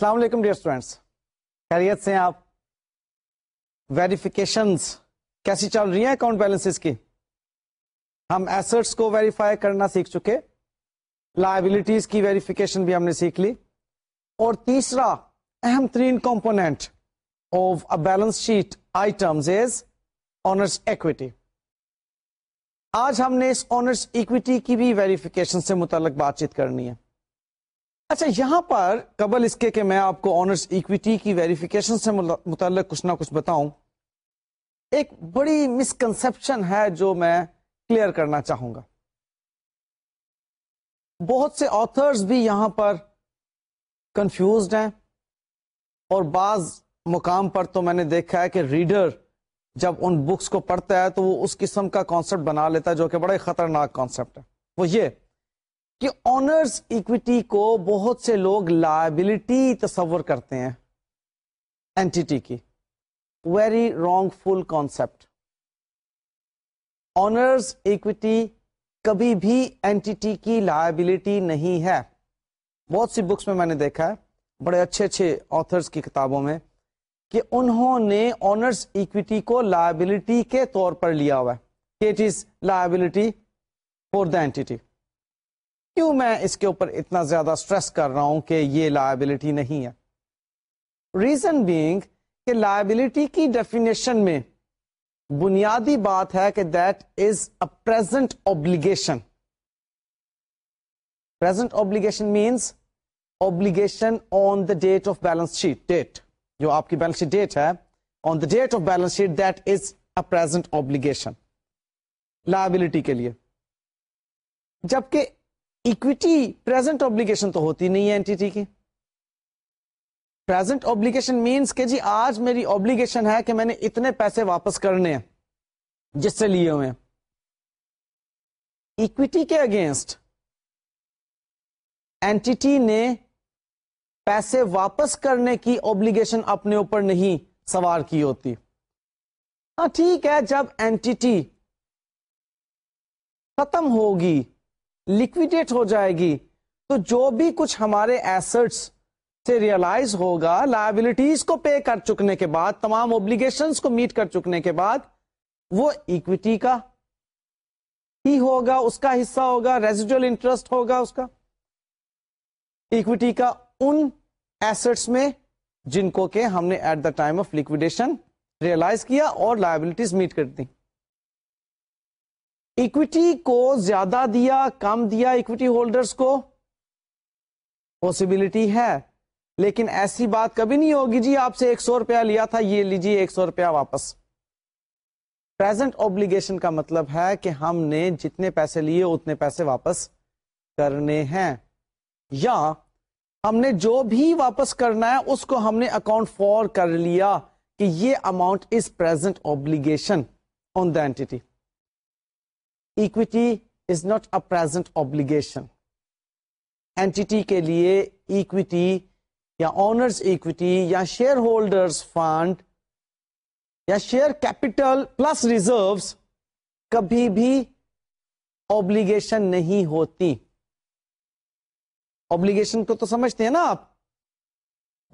السلام علیکم dear students خیریت سے آپ؟ ویریفیکیشنس کیسی چل رہی ہیں اکاؤنٹ بیلنس کی؟ ہم ایسٹس کو ویریفائی کرنا سیکھ چکے۔ لائبلٹیز کی ویریفیکیشن بھی ہم نے سیکھ لی۔ اور تیسرا اہم ترین component of a balance sheet items is owners equity آج ہم نے اس آنرس اکویٹی کی بھی ویریفیکیشن سے متعلق بات چیت کرنی ہے۔ اچھا یہاں پر قبل اس کے کہ میں آپ کو آنرس اکویٹی کی ویریفیکیشن سے متعلق کچھ نہ کچھ بتاؤں، ایک بڑی مسکنسپشن ہے جو میں کلیئر کرنا چاہوں گا۔ بہت سے آتھرز بھی یہاں پر کنفیوزڈ ہیں اور بعض مقام پر تو میں نے دیکھا ہے کہ ریڈر جب ان بکس کو پڑھتا ہے تو وہ اس قسم کا کانسیپٹ بنا لیتا ہے جو کہ بڑا خطرناک کانسیپٹ ہے۔ وہ یہ کہ آنرز اکویٹی کو بہت سے لوگ لائبلٹی تصور کرتے ہیں اینٹی کی. Very wrongful concept owners equity کبھی بھی اینٹی کی لائبلٹی نہیں ہے. بہت سی بکس میں میں نے دیکھا ہے، بڑے اچھے اچھے آتھرس کی کتابوں میں، کہ انہوں نے آنرس اکویٹی کو لائبلٹی کے طور پر لیا ہوا ہے. It is liability for the entity کیوں میں اس کے اوپر اتنا زیادہ اسٹریس کر رہا ہوں کہ یہ لائبلٹی نہیں ہے؟ ریزن بینگ کہ لائبلٹی کی ڈیفینیشن میں بنیادی بات ہے کہ that is a present obligation present obligation means obligation on the date of balance sheet date جو آپ کی بیلنس شیٹ ڈیٹ ہے on the date of balance sheet that is a present obligation liability کے لیے. جبکہ equity present obligation تو ہوتی نہیں ہے اینٹی کی. پرزینٹ اوبلیگیشن مینس کہ جی آج میری اوبلیگیشن ہے کہ میں نے اتنے پیسے واپس کرنے ہیں. جس سے لیے ہوئے اکویٹی کے اگینسٹ اینٹی نے پیسے واپس کرنے کی اوبلیگیشن اپنے اوپر نہیں سوار کی ہوتی. ہاں ٹھیک ہے، جب اینٹی ختم ہوگی لکویڈیٹ ہو جائے گی۔ تو جو بھی کچھ ہمارے ایسٹس سے ریئلائز ہوگا لائبلٹیز کو پے کر چکنے کے بعد، تمام اوبلیگیشن کو میٹ کر چکنے کے بعد، وہ اکویٹی کا ہی ہوگا، اس کا حصہ ہوگا ریزیڈل انٹرسٹ ہوگا اس کا۔ اکویٹی کا ان ایسٹس میں جن کو کہ ہم نے at the time of liquidation realise کیا اور لائبلٹیز میٹ کر دی۔ اکویٹی کو زیادہ دیا، کم دیا اکویٹی ہولڈرس کو پاسبلٹی ہے۔ لیکن ایسی بات کبھی نہیں ہوگی جی آپ سے ایک سو روپیہ لیا تھا، یہ لیجیے ایک سو روپیہ واپس۔ پرزینٹ اوبلیگیشن کا مطلب ہے کہ ہم نے جتنے پیسے لیے، اتنے پیسے واپس کرنے ہیں۔ یا ہم نے جو بھی واپس کرنا ہے، اس کو ہم نے اکاؤنٹ فور کر لیا کہ یہ amount is present obligation on the entity equity is not a present obligation entity کے لیے اکویٹی یا آنرز اکویٹی یا شیئر ہولڈرز فنڈ یا شیئر کیپٹل پلس ریزروس کبھی بھی اوبلیگیشن نہیں ہوتی. اوبلیگیشن کو تو سمجھتے ہیں نا آپ؟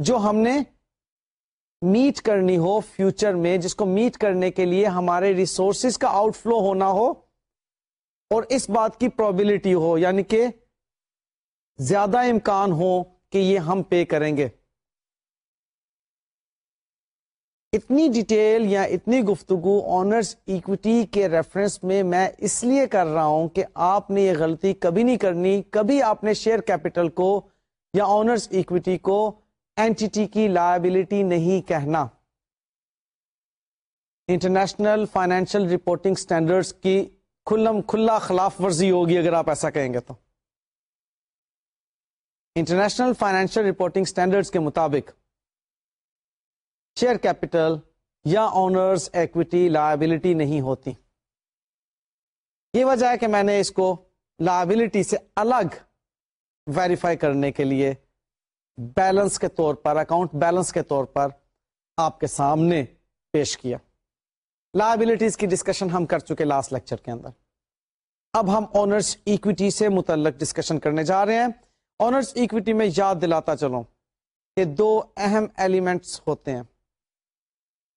جو ہم نے میٹ کرنی ہو فیوچر میں، جس کو میٹ کرنے کے لیے ہمارے ریسورسز کا آؤٹ فلو ہونا ہو اور اس بات کی پرابلٹی ہو یعنی کہ زیادہ امکان ہو کہ یہ ہم پے کریں گے۔ اتنی ڈیٹیل یا اتنی گفتگو آنرس ایکوٹی کے ریفرنس میں میں اس لیے کر رہا ہوں کہ آپ نے یہ غلطی کبھی نہیں کرنی، کبھی آپ نے شیئر کیپٹل کو یا آنرس ایکوٹی کو اینٹی کی لائبلٹی نہیں کہنا۔ انٹرنیشنل فائنینشیل رپورٹنگ سٹینڈرڈز کی کھلم کھلا خلاف ورزی ہوگی اگر آپ ایسا کہیں گے تو۔ انٹرنیشنل فائنینشیل رپورٹنگ اسٹینڈرڈ کے مطابق شیئر کیپٹل یا آنرز ایکوٹی لائبلٹی نہیں ہوتی۔ یہ وجہ ہے کہ میں نے اس کو لائبلٹی سے الگ ویریفائی کرنے کے لیے بیلنس کے طور پر اکاؤنٹ بیلنس کے طور پر آپ کے سامنے پیش کیا۔ لائبلٹیز کی ڈسکشن ہم کر چکے لاسٹ لیکچر کے اندر۔ اب ہم آنرس ایکویٹی سے متعلق ڈسکشن کرنے جا رہے ہیں۔ آنرس ایکویٹی میں یاد دلاتا چلو کہ دو اہم ایلیمنٹس ہوتے ہیں۔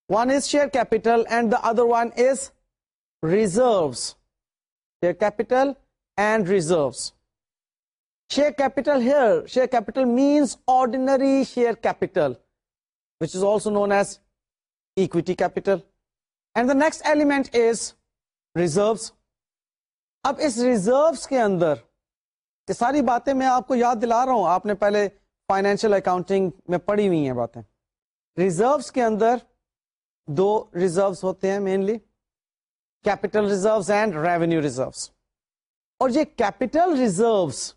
One is share capital and the other one is reserves share capital and reserves share capital here share capital means ordinary share capital which is also known as equity capital and the next element is reserves اب اس reserves کے اندر یہ ساری باتیں میں آپ کو یاد دلا رہا ہوں۔ آپ نے پہلے فائنینشیل اکاؤنٹنگ میں پڑھی ہوئی ہیں باتیں۔ ریزروس کے اندر دو ریزروس ہوتے ہیں mainly capital reserves and revenue reserves اور یہ کیپٹل ریزروس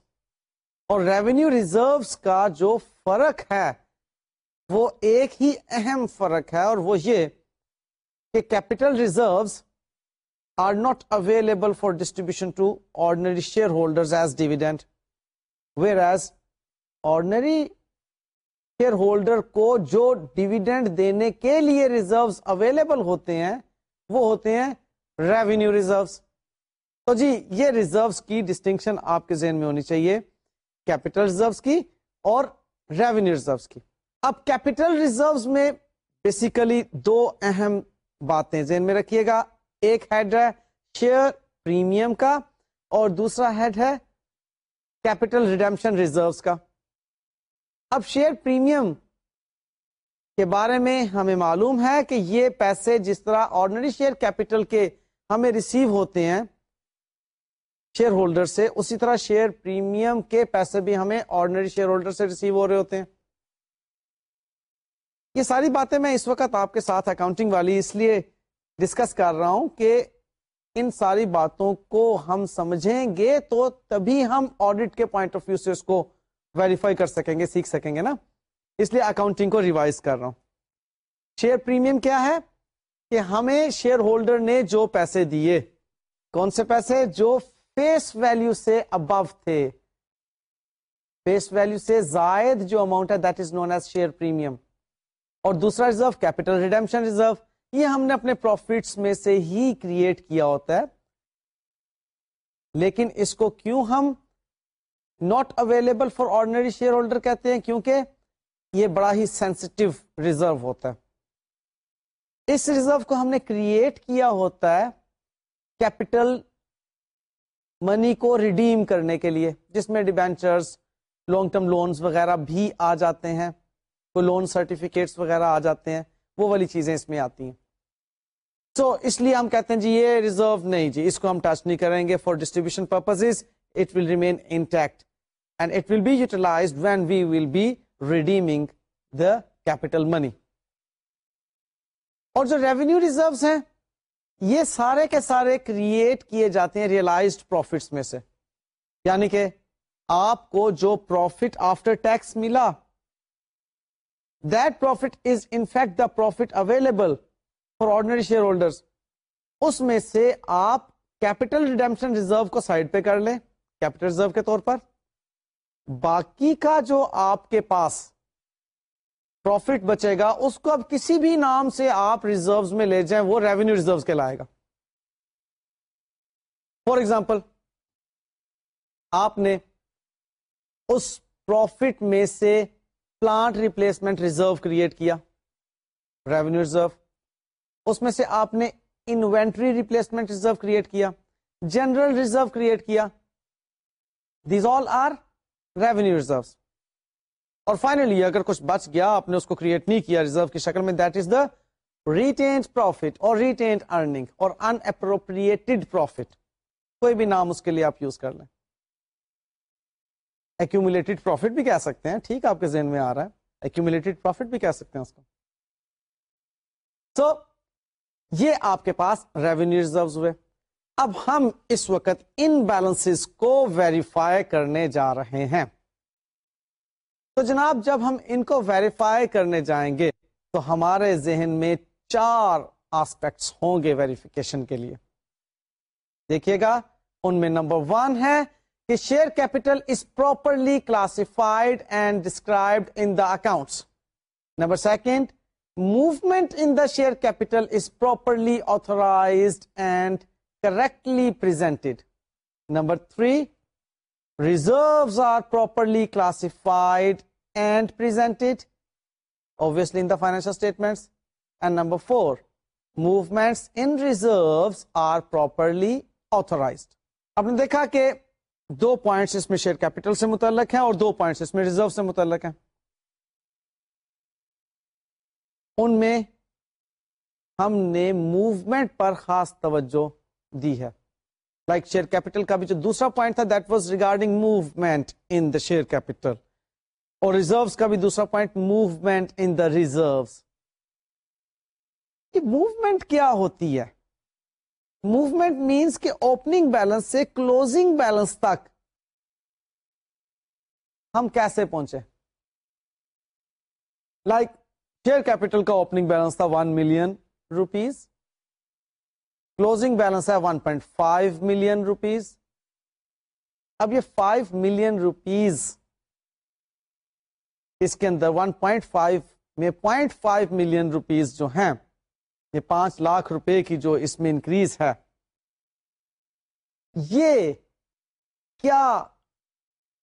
اور ریونیو ریزروس کا جو فرق ہے، وہ ایک ہی اہم فرق ہے اور وہ یہ کہ capital reserves are not available for distribution to ordinary shareholder as dividend whereas ordinary shareholder کو جو ڈیویڈینڈ دینے کے لیے ریزروس اویلیبل ہوتے ہیں، وہ ہوتے ہیں ریونیو ریزروس تو جی یہ ریزروس کی ڈسٹنکشن آپ کے ذہن میں ہونی چاہیے کیپٹل ریزروس کی اور ریونیو ریزروس کی. اب کیپٹل ریزروس میں بیسیکلی دو اہم باتیں ذہن میں رکھیے گا۔ ایک ہیڈ ہے شیئر پریمیم کا اور دوسرا ہیڈ ہے کیپٹل ریڈمشن ریزروس کا۔ اب شیئر پریمیم کے بارے میں ہمیں معلوم ہے کہ یہ پیسے جس طرح آرڈنری شیئر کیپٹل کے ہمیں ریسیو ہوتے ہیں شیئر ہولڈر سے، اسی طرح شیئر پریمیم کے پیسے بھی ہمیں آرڈنری شیئر ہولڈر سے ریسیو ہو رہے ہوتے ہیں۔ یہ ساری باتیں میں اس وقت آپ کے ساتھ اکاؤنٹنگ والی اس لیے ڈسکس کر رہا ہوں کہ ان ساری باتوں کو ہم سمجھیں گے تو تبھی ہم آڈٹ کے پوائنٹ آف ویو سے اس کو ویریفائی کر سکیں گے، سیکھ سکیں گے نا؟ اس لیے اکاؤنٹنگ کو ریوائز کر رہا ہوں۔ شیئر پریمیم کیا ہے؟ کہ ہمیں شیئر ہولڈر نے جو پیسے دیے، کون سے پیسے؟ جو فیس ویلو سے ابو تھے۔ فیس ویلو سے زائد جو اماؤنٹ ہے that is known as share premium اور دوسرا ریزرو کیپیٹل ریڈیمشن ریزرو یہ ہم نے اپنے پروفٹس میں سے ہی کریٹ کیا ہوتا ہے۔ لیکن اس کو کیوں ہم not available for ordinary shareholder کہتے ہیں؟ کیونکہ یہ بڑا ہی سینسٹو ریزرو ہوتا ہے۔ اس ریزرو کو ہم نے کریٹ کیا ہوتا ہے کیپٹل منی کو ریڈیم کرنے کے لیے، جس میں ڈیبینچرس لانگ ٹرم لونز وغیرہ بھی آ جاتے ہیں۔ کوئی لون سرٹیفکیٹس وغیرہ آ جاتے ہیں وہ والی چیزیں اس میں آتی ہیں۔ سو so, اس لیے ہم کہتے ہیں جی یہ ریزرو نہیں جی اس کو ہم ٹچ نہیں کریں گے for distribution purpose it will remain intact and it will be utilise when we will be redeeming the capital money اور جو ریونیو ریزروس ہیں یہ سارے کے سارے کریٹ کیے جاتے ہیں ریئلائزڈ پروفٹس میں سے۔ یعنی کہ آپ کو جو پروفٹ آفٹر ٹیکس ملا that profit is in fact the profit available for ordinary shareholder اس میں سے آپ کیپٹل ریڈیمشن ریزرو کو سائڈ پہ کر لیں کیپٹل ریزرو کے طور پر۔ باقی کا جو آپ کے پاس پروفٹ بچے گا، اس کو اب کسی بھی نام سے آپ ریزرو میں لے جائیں، وہ ریونیو ریزرو کے لائے گا۔ فار ایگزامپل آپ نے اس پروفٹ میں سے پلانٹ ریپلیسمنٹ ریزرو کریٹ کیا ریونیو ریزرو اس میں سے آپ نے انوینٹری ریپلیسمنٹ ریزرو کریٹ کیا جنرل ریزرو کریٹ کیا these all are revenue reserve اور فائنلی اگر کچھ بچ گیا، آپ نے اس کو کریٹ نہیں کیا ریزرو کی شکل میں that is the retained profit اور ریٹینڈ ارننگ اور ان اپروپریٹڈ پروفٹ کوئی بھی نام اس کے لیے آپ یوز کر لیں۔ ایکومولیٹڈ پروفٹ بھی کہہ سکتے ہیں۔ ٹھیک آپ کے ذہن میں آ رہا ہے۔ ایکومولیٹڈ پروفٹ بھی کہہ سکتے ہیں اس کو۔ So, یہ آپ کے پاس ریونیو ریزرو ہوئے۔ اب ہم اس وقت ان بیلنس کو ویریفائی کرنے جا رہے ہیں۔ تو جناب جب ہم ان کو ویریفائی کرنے جائیں گے تو ہمارے ذہن میں چار آسپیکٹس ہوں گے ویریفیکیشن کے لیے۔ دیکھیے گا ان میں نمبر ون ہے کہ share capital is properly classified and described in the accounts number second movement in the share capital is properly authorised and correctly presented number three reserves are properly classified and presented obviously in the financial statements. And number 4, movements in reserves are properly authorized. آپ نے دیکھا کہ دو points اس میں share capital سے متعلق ہیں اور دو پوائنٹس اس میں ریزرو سے متعلق ہیں۔ ان میں ہم نے موومنٹ پر خاص توجہ دی ہے۔ لائک شیئر کیپٹل کا بھی جو دوسرا پوائنٹ تھا that was regarding movement in the share capital اور ریزرو کا بھی دوسرا point movement in the reserve movement کیا ہوتی ہے؟ موومنٹ مینس کہ اوپننگ بیلنس سے کلوزنگ بیلنس تک ہم کیسے پہنچے لائک شیئر کیپٹل کا اوپننگ بیلنس تھا one million rupees closing balance ہے one point five million rupees اب یہ فائیو ملین روپیز اس کے اندر ون پوائنٹ فائیو میں پوائنٹ فائیو ملین روپیز جو ہیں یہ پانچ لاکھ روپے کی جو اس میں انکریز ہے، یہ کیا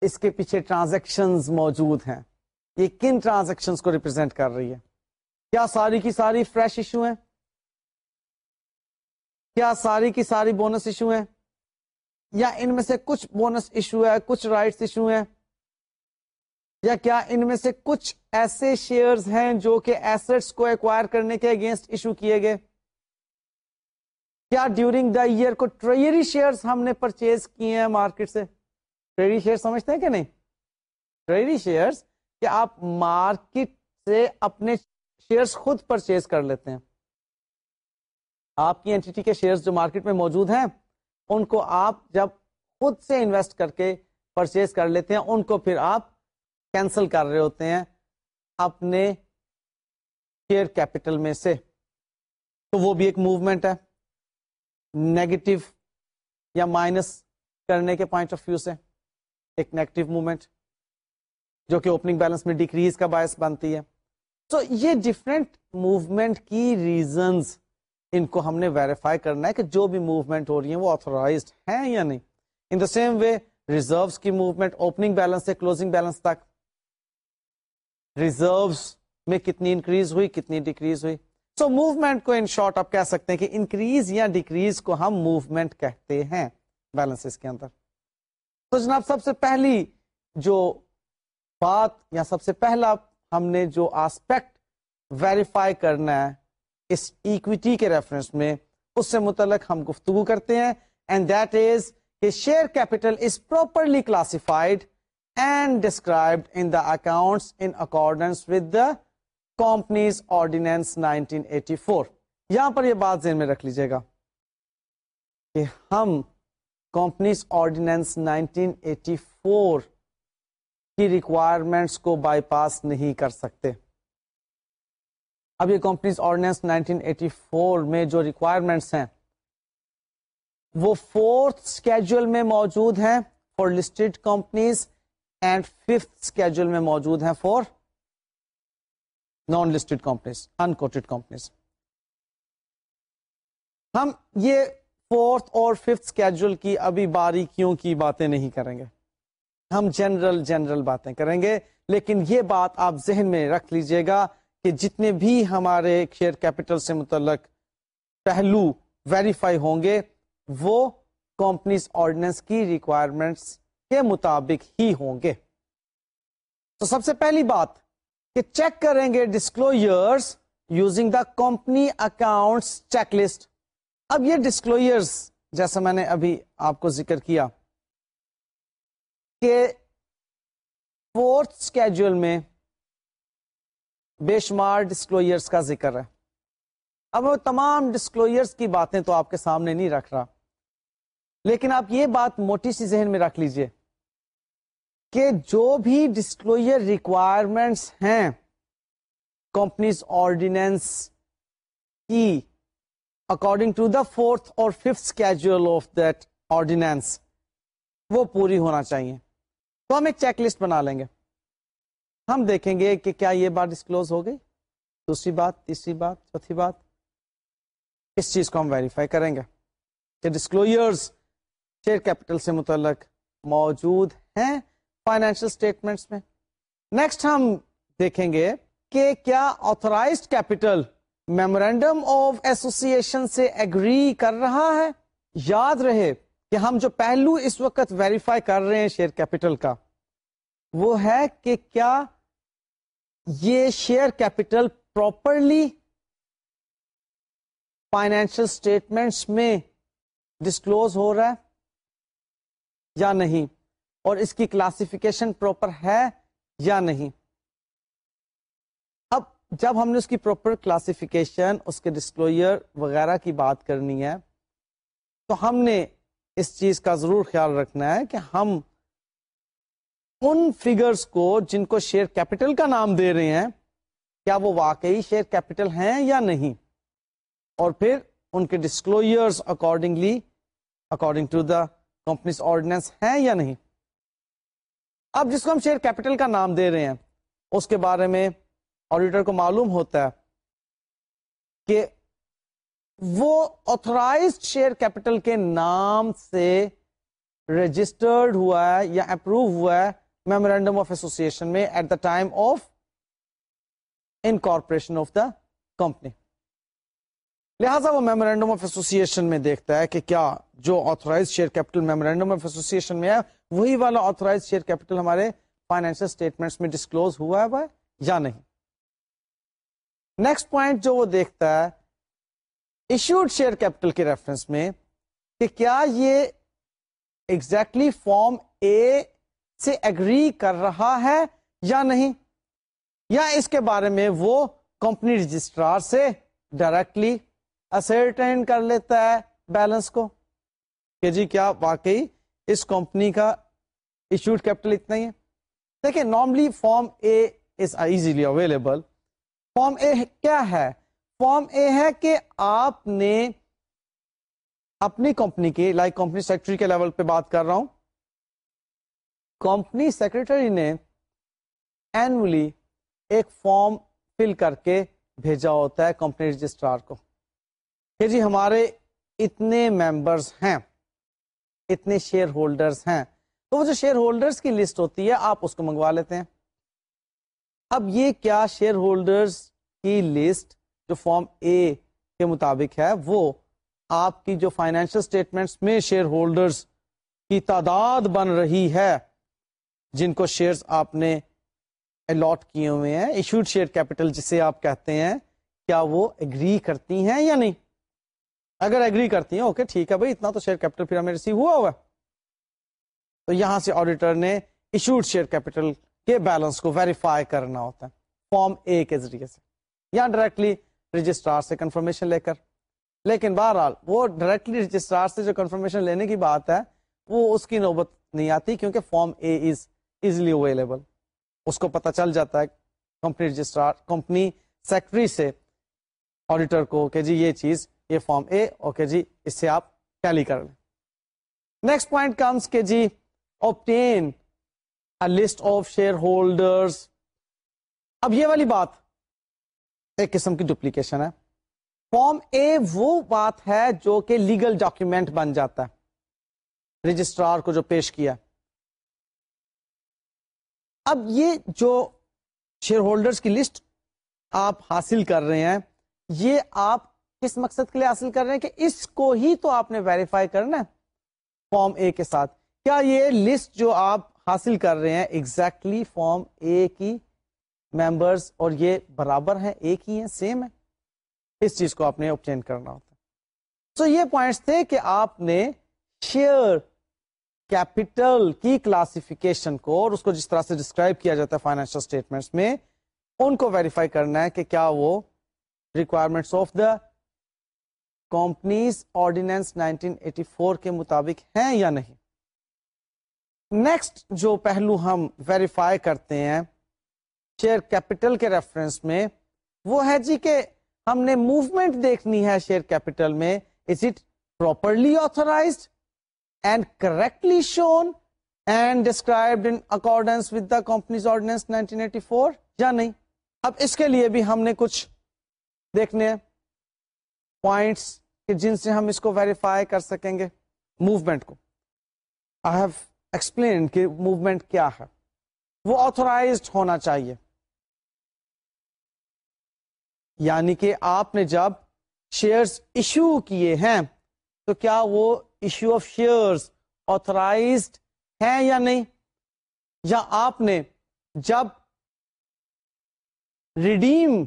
اس کے پیچھے ٹرانزیکشن موجود ہیں؟ یہ کن ٹرانزیکشن کو ریپرزینٹ کر رہی ہے؟ کیا ساری کی ساری فریش ایشو ہیں؟ کیا ساری کی ساری بونس ایشو ہیں؟ یا ان میں سے کچھ بونس ایشو ہے، کچھ رائٹس ایشو ہیں؟ یا کیا ان میں سے کچھ ایسے شیئرز ہیں جو کہ ایسٹس کو ایکوائر کرنے کے اگینسٹ ایشو کیے گئے؟ کیا ڈیورنگ دا ایئر کو ٹریری شیئرز ہم نے پرچیز کیے ہیں مارکیٹ سے؟ ٹریری شیئر سمجھتے ہیں کہ نہیں؟ ٹریری شیئرز کہ آپ مارکیٹ سے اپنے شیئرز خود پرچیز کر لیتے ہیں۔ آپ کی اینٹی کے شیئرز جو مارکیٹ میں موجود ہیں، ان کو آپ جب خود سے انویسٹ کر کے پرچیز کر لیتے ہیں، ان کو پھر آپ کینسل کر رہے ہوتے ہیں اپنے شیئر کیپٹل میں سے۔ تو وہ بھی ایک موومنٹ ہے۔ نیگیٹو یا مائنس کرنے کے پوائنٹ آف ویو سے ایک نیگیٹو موومنٹ جو کہ اوپننگ بیلنس میں ڈیکریز کا باعث بنتی ہے۔ تو یہ ڈفرینٹ موومنٹ کی ریزنز ان کو ہم نے ویریفائی کرنا ہے کہ جو بھی موومنٹ ہو رہی ہیں وہ آتھورائزڈ ہیں یا نہیں۔ In the same way reserves کی موومنٹ اوپننگ بیلنس سے کلوزنگ بیلنس تک ریزروس میں کتنی انکریز ہوئی کتنی ڈیکریز ہوئی۔ سو so, موومنٹ کو ان شارٹ آپ کہہ سکتے ہیں کہ انکریز یا ڈیکریز کو ہم موومنٹ کہتے ہیں بیلنس کے اندر۔ تو جناب سب سے پہلی جو بات یا سب سے پہلا ہم نے جو آسپیکٹ ویریفائی کرنا ہے اس ایکویٹی کے ریفرنس میں اس سے متعلق ہم گفتگو کرتے ہیں۔ اینڈ دیٹ از کہ share capital is properly classified and described in the accounts in accordance with the companies ordinance 1984 یہاں پر یہ بات ذہن میں رکھ لیجیے گا کہ ہم کمپنیز آرڈیننس 1984 کی ریکوائرمنٹس کو بائی پاس نہیں کر سکتے۔ اب یہ کمپنیز آرڈیننس 1984 میں جو ریکوائرمنٹس ہیں، وہ فورتھ اسکیجل میں موجود ہیں for listed companies and fifth schedule میں موجود ہیں for non listed companies unquoted companies ہم یہ فورتھ اور ففتھ اسکیجل کی ابھی باریکیوں کی باتیں نہیں کریں گے۔ ہم جنرل جنرل باتیں کریں گے، لیکن یہ بات آپ ذہن میں رکھ لیجیے گا کہ جتنے بھی ہمارے شیئر کیپٹل سے متعلق پہلو ویریفائی ہوں گے، وہ کمپنیز آرڈیننس کی ریکوائرمنٹس کے مطابق ہی ہوں گے۔ تو سب سے پہلی بات کہ چیک کریں گے disclosures using the company accounts check list اب یہ ڈسکلوئرس جیسا میں نے ابھی آپ کو ذکر کیا کہ فورتھ اسکیجل میں بے شمار ڈسکلوئرس کا ذکر ہے۔ اب وہ تمام ڈسکلوئرس کی باتیں تو آپ کے سامنے نہیں رکھ رہا، لیکن آپ یہ بات موٹی سی ذہن میں رکھ لیجیے۔ کہ جو بھی ڈسکلوئر ریکوائرمنٹس ہیں کمپنیز آرڈیننس کی اکارڈنگ ٹو دا فورتھ اور fifth schedule of that ordinance وہ پوری ہونا چاہیے۔ تو ہم ایک چیک لسٹ بنا لیں گے۔ ہم دیکھیں گے کہ کیا یہ بات ڈسکلوز ہو گئی۔ دوسری بات، تیسری بات، چوتھی بات۔ اس چیز کو ہم ویریفائی کریں گے کہ ڈسکلوئرز شیئر کیپٹل سے متعلق موجود ہیں فائنینشیل اسٹیٹمنٹس میں۔ نیکسٹ ہم دیکھیں گے کہ کیا authorised capital memorandum of association سے ایگری کر رہا ہے۔ یاد رہے کہ ہم جو پہلو اس وقت ویریفائی کر رہے ہیں شیئر کیپٹل کا، وہ ہے کہ کیا یہ share capital properly financial statements میں ڈسکلوز ہو رہا ہے یا نہیں۔ اور اس کی کلاسیفیکیشن پراپر ہے یا نہیں؟ اب جب ہم نے اس کی پراپر کلاسیفیکیشن اس کے ڈسکلوئر وغیرہ کی بات کرنی ہے، تو ہم نے اس چیز کا ضرور خیال رکھنا ہے کہ ہم ان فگرز کو جن کو شیئر کیپٹل کا نام دے رہے ہیں، کیا وہ واقعی شیئر کیپٹل ہیں یا نہیں؟ اور پھر ان کے disclosures accordingly according to the companies ordinance ہیں یا نہیں؟ اب جس کو ہم شیئر کیپٹل کا نام دے رہے ہیں، اس کے بارے میں آڈیٹر کو معلوم ہوتا ہے کہ وہ آتھورائز شیئر کیپٹل کے نام سے رجسٹرڈ ہوا ہے یا اپروو ہوا ہے میمورینڈم آف ایسوسیشن میں at the time of incorporation of the company لہٰذا وہ میمورینڈم آف ایسوسیشن میں دیکھتا ہے کہ کیا جو authorise share capital memorandum of association میں ہے وہی والا آتھورائز شیئر کیپٹل ہمارے فائنینشل اسٹیٹمنٹس میں ڈسکلوز ہوا ہے یا نہیں؟ نیکسٹ پوائنٹ جو وہ دیکھتا ہے ایشوڈ شیئر کیپٹل کے ریفرنس میں کہ کیا یہ ایگزیکٹلی فارم اے سے اگری کر رہا ہے یا نہیں؟ یا اس کے بارے میں وہ کمپنی رجسٹرار سے ڈائریکٹلی اسرٹین کر لیتا ہے بیلنس کو؟ کہ جی کیا واقعی اس کمپنی کا ایشوڈ کیپٹل اتنا ہی ہے۔ دیکھیں normally form A is easily available form A کیا ہے؟ فارم اے ہے کہ آپ نے اپنی کمپنی کی لائک کمپنی سیکرٹری کے لیول پہ بات کر رہا ہوں۔ کمپنی سیکرٹری نے اینولی ایک فارم فل کر کے بھیجا ہوتا ہے کمپنی رجسٹرار کو۔ کہ جی ہمارے اتنے ممبرس ہیں۔ اتنے شیئر ہولڈرس ہیں۔ تو وہ جو شیئر ہولڈرس کی لسٹ ہوتی ہے، آپ اس کو منگوا لیتے ہیں۔ اب یہ کیا شیئر ہولڈرس کی لسٹ جو فارم اے کے مطابق ہے، وہ آپ کی جو فائنینشیل اسٹیٹمنٹس میں شیئر ہولڈرس کی تعداد بن رہی ہے، جن کو شیئرز آپ نے الاٹ کیے ہوئے ہیں۔ ایشوڈ شیئر کیپٹل جسے آپ کہتے ہیں، کیا وہ اگری کرتی ہیں یا نہیں؟ اگر اگری کرتی ہیں اوکے ٹھیک ہے بھائی، اتنا تو شیئر کیپٹل پھر ہمیں ریسیو ہوا ہوا تو یہاں سے آڈیٹر نے ایشوڈ شیئر کیپٹل کے بیلنس کو ویریفائی کرنا ہوتا ہے۔ فارم اے کے ذریعے سے۔ یا ڈائریکٹلی رجسٹرار سے کنفرمیشن لے کر۔ لیکن بہرحال، وہ ڈائریکٹلی رجسٹرار سے جو کنفرمیشن لینے کی بات ہے، وہ اس کی نوبت نہیں آتی کیونکہ form A is easily available اس کو پتا چل جاتا ہے کمپنی رجسٹرار کمپنی سیکٹری سے آڈیٹر کو کہ جی یہ چیز یہ فارم اے اوکے جی اس سے آپ ٹیلی کر لیں۔ نیکسٹ پوائنٹ کمس کے جی obtain list of shareholders اب یہ والی بات ایک قسم کی ڈپلیکیشن ہے۔ فارم اے وہ بات ہے جو کہ لیگل ڈاکومینٹ بن جاتا ہے۔ رجسٹرار کو جو پیش کیا۔ اب یہ جو شیئر ہولڈرس کی لسٹ آپ حاصل کر رہے ہیں، یہ آپ کس مقصد کے لیے حاصل کر رہے ہیں کہ اس کو ہی تو آپ نے ویریفائی کرنا ہے فارم اے کے ساتھ۔ کیا یہ لسٹ جو آپ حاصل کر رہے ہیں ایگزیکٹلی فارم اے کی ممبرس اور یہ برابر ہیں، ایک ہی ہیں سیم ہے اس چیز کو آپ نے اوبٹین کرنا ہوتا سو so یہ پوائنٹس تھے کہ آپ نے شیئر کیپٹل کی کلاسیفیکیشن کو اور اس کو جس طرح سے ڈسکرائب کیا جاتا ہے فائنینشیل اسٹیٹمنٹس میں، ان کو ویریفائی کرنا ہے کہ کیا وہ requirements of the companies ordinance 1984 کے مطابق ہیں یا نہیں؟ نیکسٹ جو پہلو ہم ویریفائی کرتے ہیں شیئر کیپٹل کے ریفرنس میں، وہ ہے جی کہ ہم نے موومنٹ دیکھنی ہے شیئر کیپٹل میں is it properly authorise and correctly shown and described in accordance with the companies ordinance 1984 یا نہیں؟ اب اس کے لیے بھی ہم نے کچھ دیکھنے ہیں۔ پوائنٹس جن سے ہم اس کو ویریفائی کر سکیں گے موومنٹ کو۔ آئی ہیو ایکسپلین کہ موومنٹ کیا ہے۔ وہ آتھورائزڈ ہونا چاہیے۔ یعنی کہ آپ نے جب شیئرز ایشو کیے ہیں، تو کیا وہ ایشو آف شیئرز آتھرائزڈ ہیں یا نہیں؟ یا آپ نے جب redeem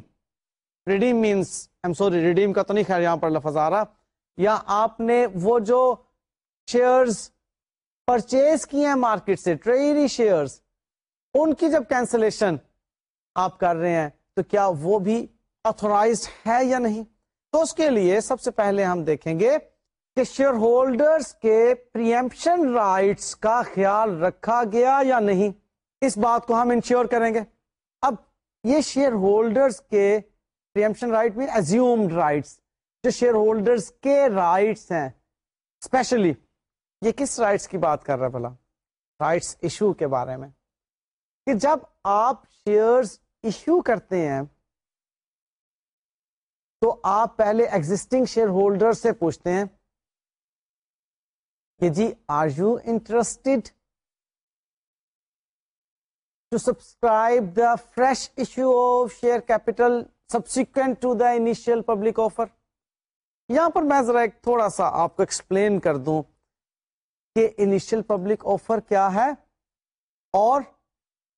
redeem means um sorry redeem کا تو نہیں خیر یہاں پر لفظ آ رہا یا آپ نے وہ جو شیئرز پرچیز کیے ہیں مارکیٹ سے ٹریری شیئرز ان کی جب کینسلیشن آپ کر رہے ہیں تو کیا وہ بھی آتھورائز ہے یا نہیں؟ تو اس کے لیے سب سے پہلے ہم دیکھیں گے کہ شیئر ہولڈرز کے پریمپشن رائٹس کا خیال رکھا گیا یا نہیں؟ اس بات کو ہم انشور کریں گے. اب یہ شیئر ہولڈرز کے پریمپشن رائٹ میں ایزیومڈ رائٹس جو شیئر ہولڈرز کے رائٹس ہیں اسپیشلی یہ کس رائٹس کی بات کر رہا ہے بھلا؟ رائٹس ایشو کے بارے میں. کہ جب آپ شیئرز ایشو کرتے ہیں، تو آپ پہلے ایگزٹنگ شیئر ہولڈر سے پوچھتے ہیں کہ جی are you interested to subscribe the fresh issue of share capital subsequent to the initial public offer یہاں پر میں ذرا ایک تھوڑا سا آپ کو ایکسپلین کر دوں کہ انیشیل پبلک آفر کیا ہے اور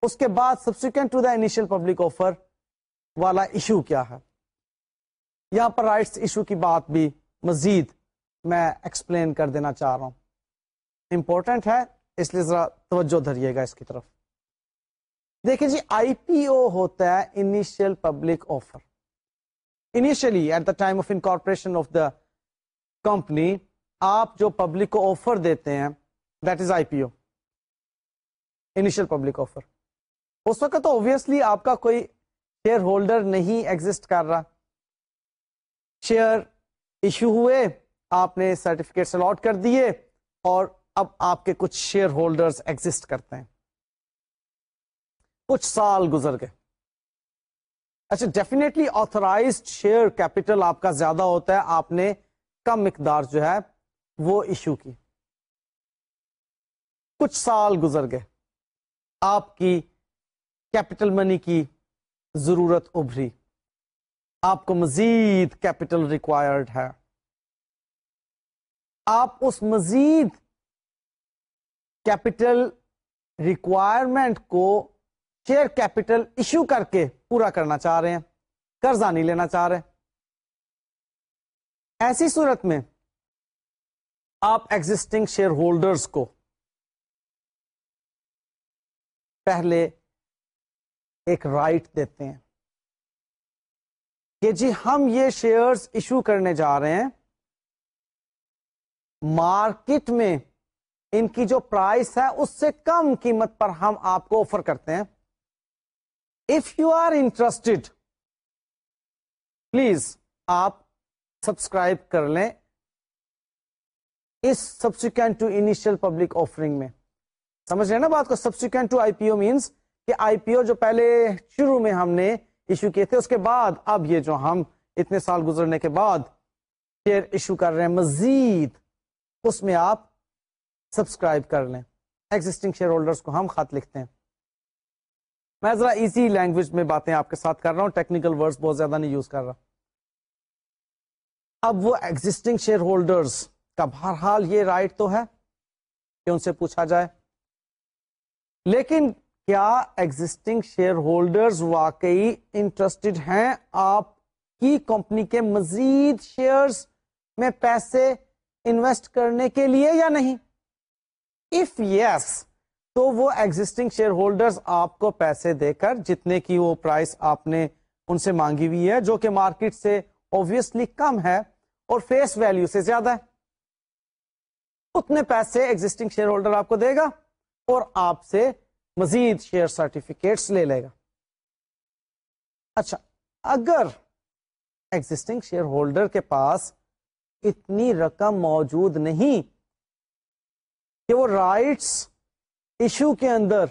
اس کے بعد subsequent to the initial public offer والا ایشو کیا ہے۔ یہاں پر رائٹس ایشو کی بات بھی مزید میں ایکسپلین کر دینا چاہ رہا ہوں۔ امپورٹنٹ ہے، اس لیے ذرا توجہ دھریے گا اس کی طرف۔ دیکھیں جی آئی پی او ہوتا ہے initial public offer initially at the time of incorporation of the company آپ جو پبلک کو آفر دیتے ہیں that is I P O initial public offer اس وقت تو اوبیسلی آپ کا کوئی شیئر ہولڈر نہیں ایگزٹ کر رہا. شیئر ایشو ہوئے، آپ نے سرٹیفکیٹ الاٹ کر دیے اور اب آپ کے کچھ شیئر ہولڈر ایگزٹ کرتے ہیں. کچھ سال گزر گئے۔ اچھا ڈیفینیٹلی آتھورائز شیئر کیپیٹل آپ کا زیادہ ہوتا ہے، آپ نے کم مقدار جو ہے وہ ایشو کی۔ کچھ سال گزر گئے، آپ کی کیپٹل منی کی ضرورت ابھری۔ آپ کو مزید کیپٹل ریکوائرڈ ہے۔ آپ اس مزید کیپٹل ریکوائرمنٹ کو شیئر کیپٹل ایشو کر کے پورا کرنا چاہ رہے ہیں، قرضہ نہیں لینا چاہ رہے۔ ایسی صورت میں آپ ایگزٹنگ شیئر ہولڈرز کو پہلے ایک رائٹ دیتے ہیں کہ جی ہم یہ شیئرز ایشو کرنے جا رہے ہیں۔ مارکیٹ میں ان کی جو پرائس ہے اس سے کم قیمت پر ہم آپ کو آفر کرتے ہیں۔ If you are interested please آپ سبسکرائب کر لیں اس subsequent to initial public offering میں۔ سمجھ رہے نا بات کو؟ Subsequent to I P O means کہ آئی پی او جو پہلے شروع میں ہم نے ایشو کیے تھے، اس کے بعد اب یہ جو ہم اتنے سال گزرنے کے بعد شیئر ایشو کر رہے ہیں، مزید اس میں آپ سبسکرائب کر لیں۔ ایگزٹنگ شیئر ہولڈر کو ہم خط لکھتے ہیں۔ میں ذرا ایزی لینگویج میں باتیں آپ کے ساتھ کر رہا ہوں۔ ٹیکنیکل ورڈ بہت زیادہ نہیں یوز کر رہا۔ اب وہ ایگزٹنگ شیئر ہولڈرس کا بہرحال یہ رائٹ تو ہے کہ ان سے پوچھا جائے۔ لیکن کیا ایگزٹنگ شیئر ہولڈرز واقعی انٹرسٹڈ ہیں؟ آپ کی کمپنی کے مزید شیئرز میں پیسے انویسٹ کرنے کے لیے یا نہیں؟ اف یس تو وہ ایگزٹنگ شیئر ہولڈرز آپ کو پیسے دے کر جتنے کی وہ پرائس آپ نے ان سے مانگی ہوئی ہے، جو کہ مارکیٹ سے اوبیسلی کم ہے اور فیس ویلو سے زیادہ ہے۔ اتنے پیسے ایگزٹنگ شیئر ہولڈر آپ کو دے گا اور آپ سے مزید شیئر سرٹیفکیٹس لے لے گا۔ اچھا اگر ایگزٹنگ شیئر ہولڈر کے پاس اتنی رقم موجود نہیں کہ وہ رائٹس ایشو کے اندر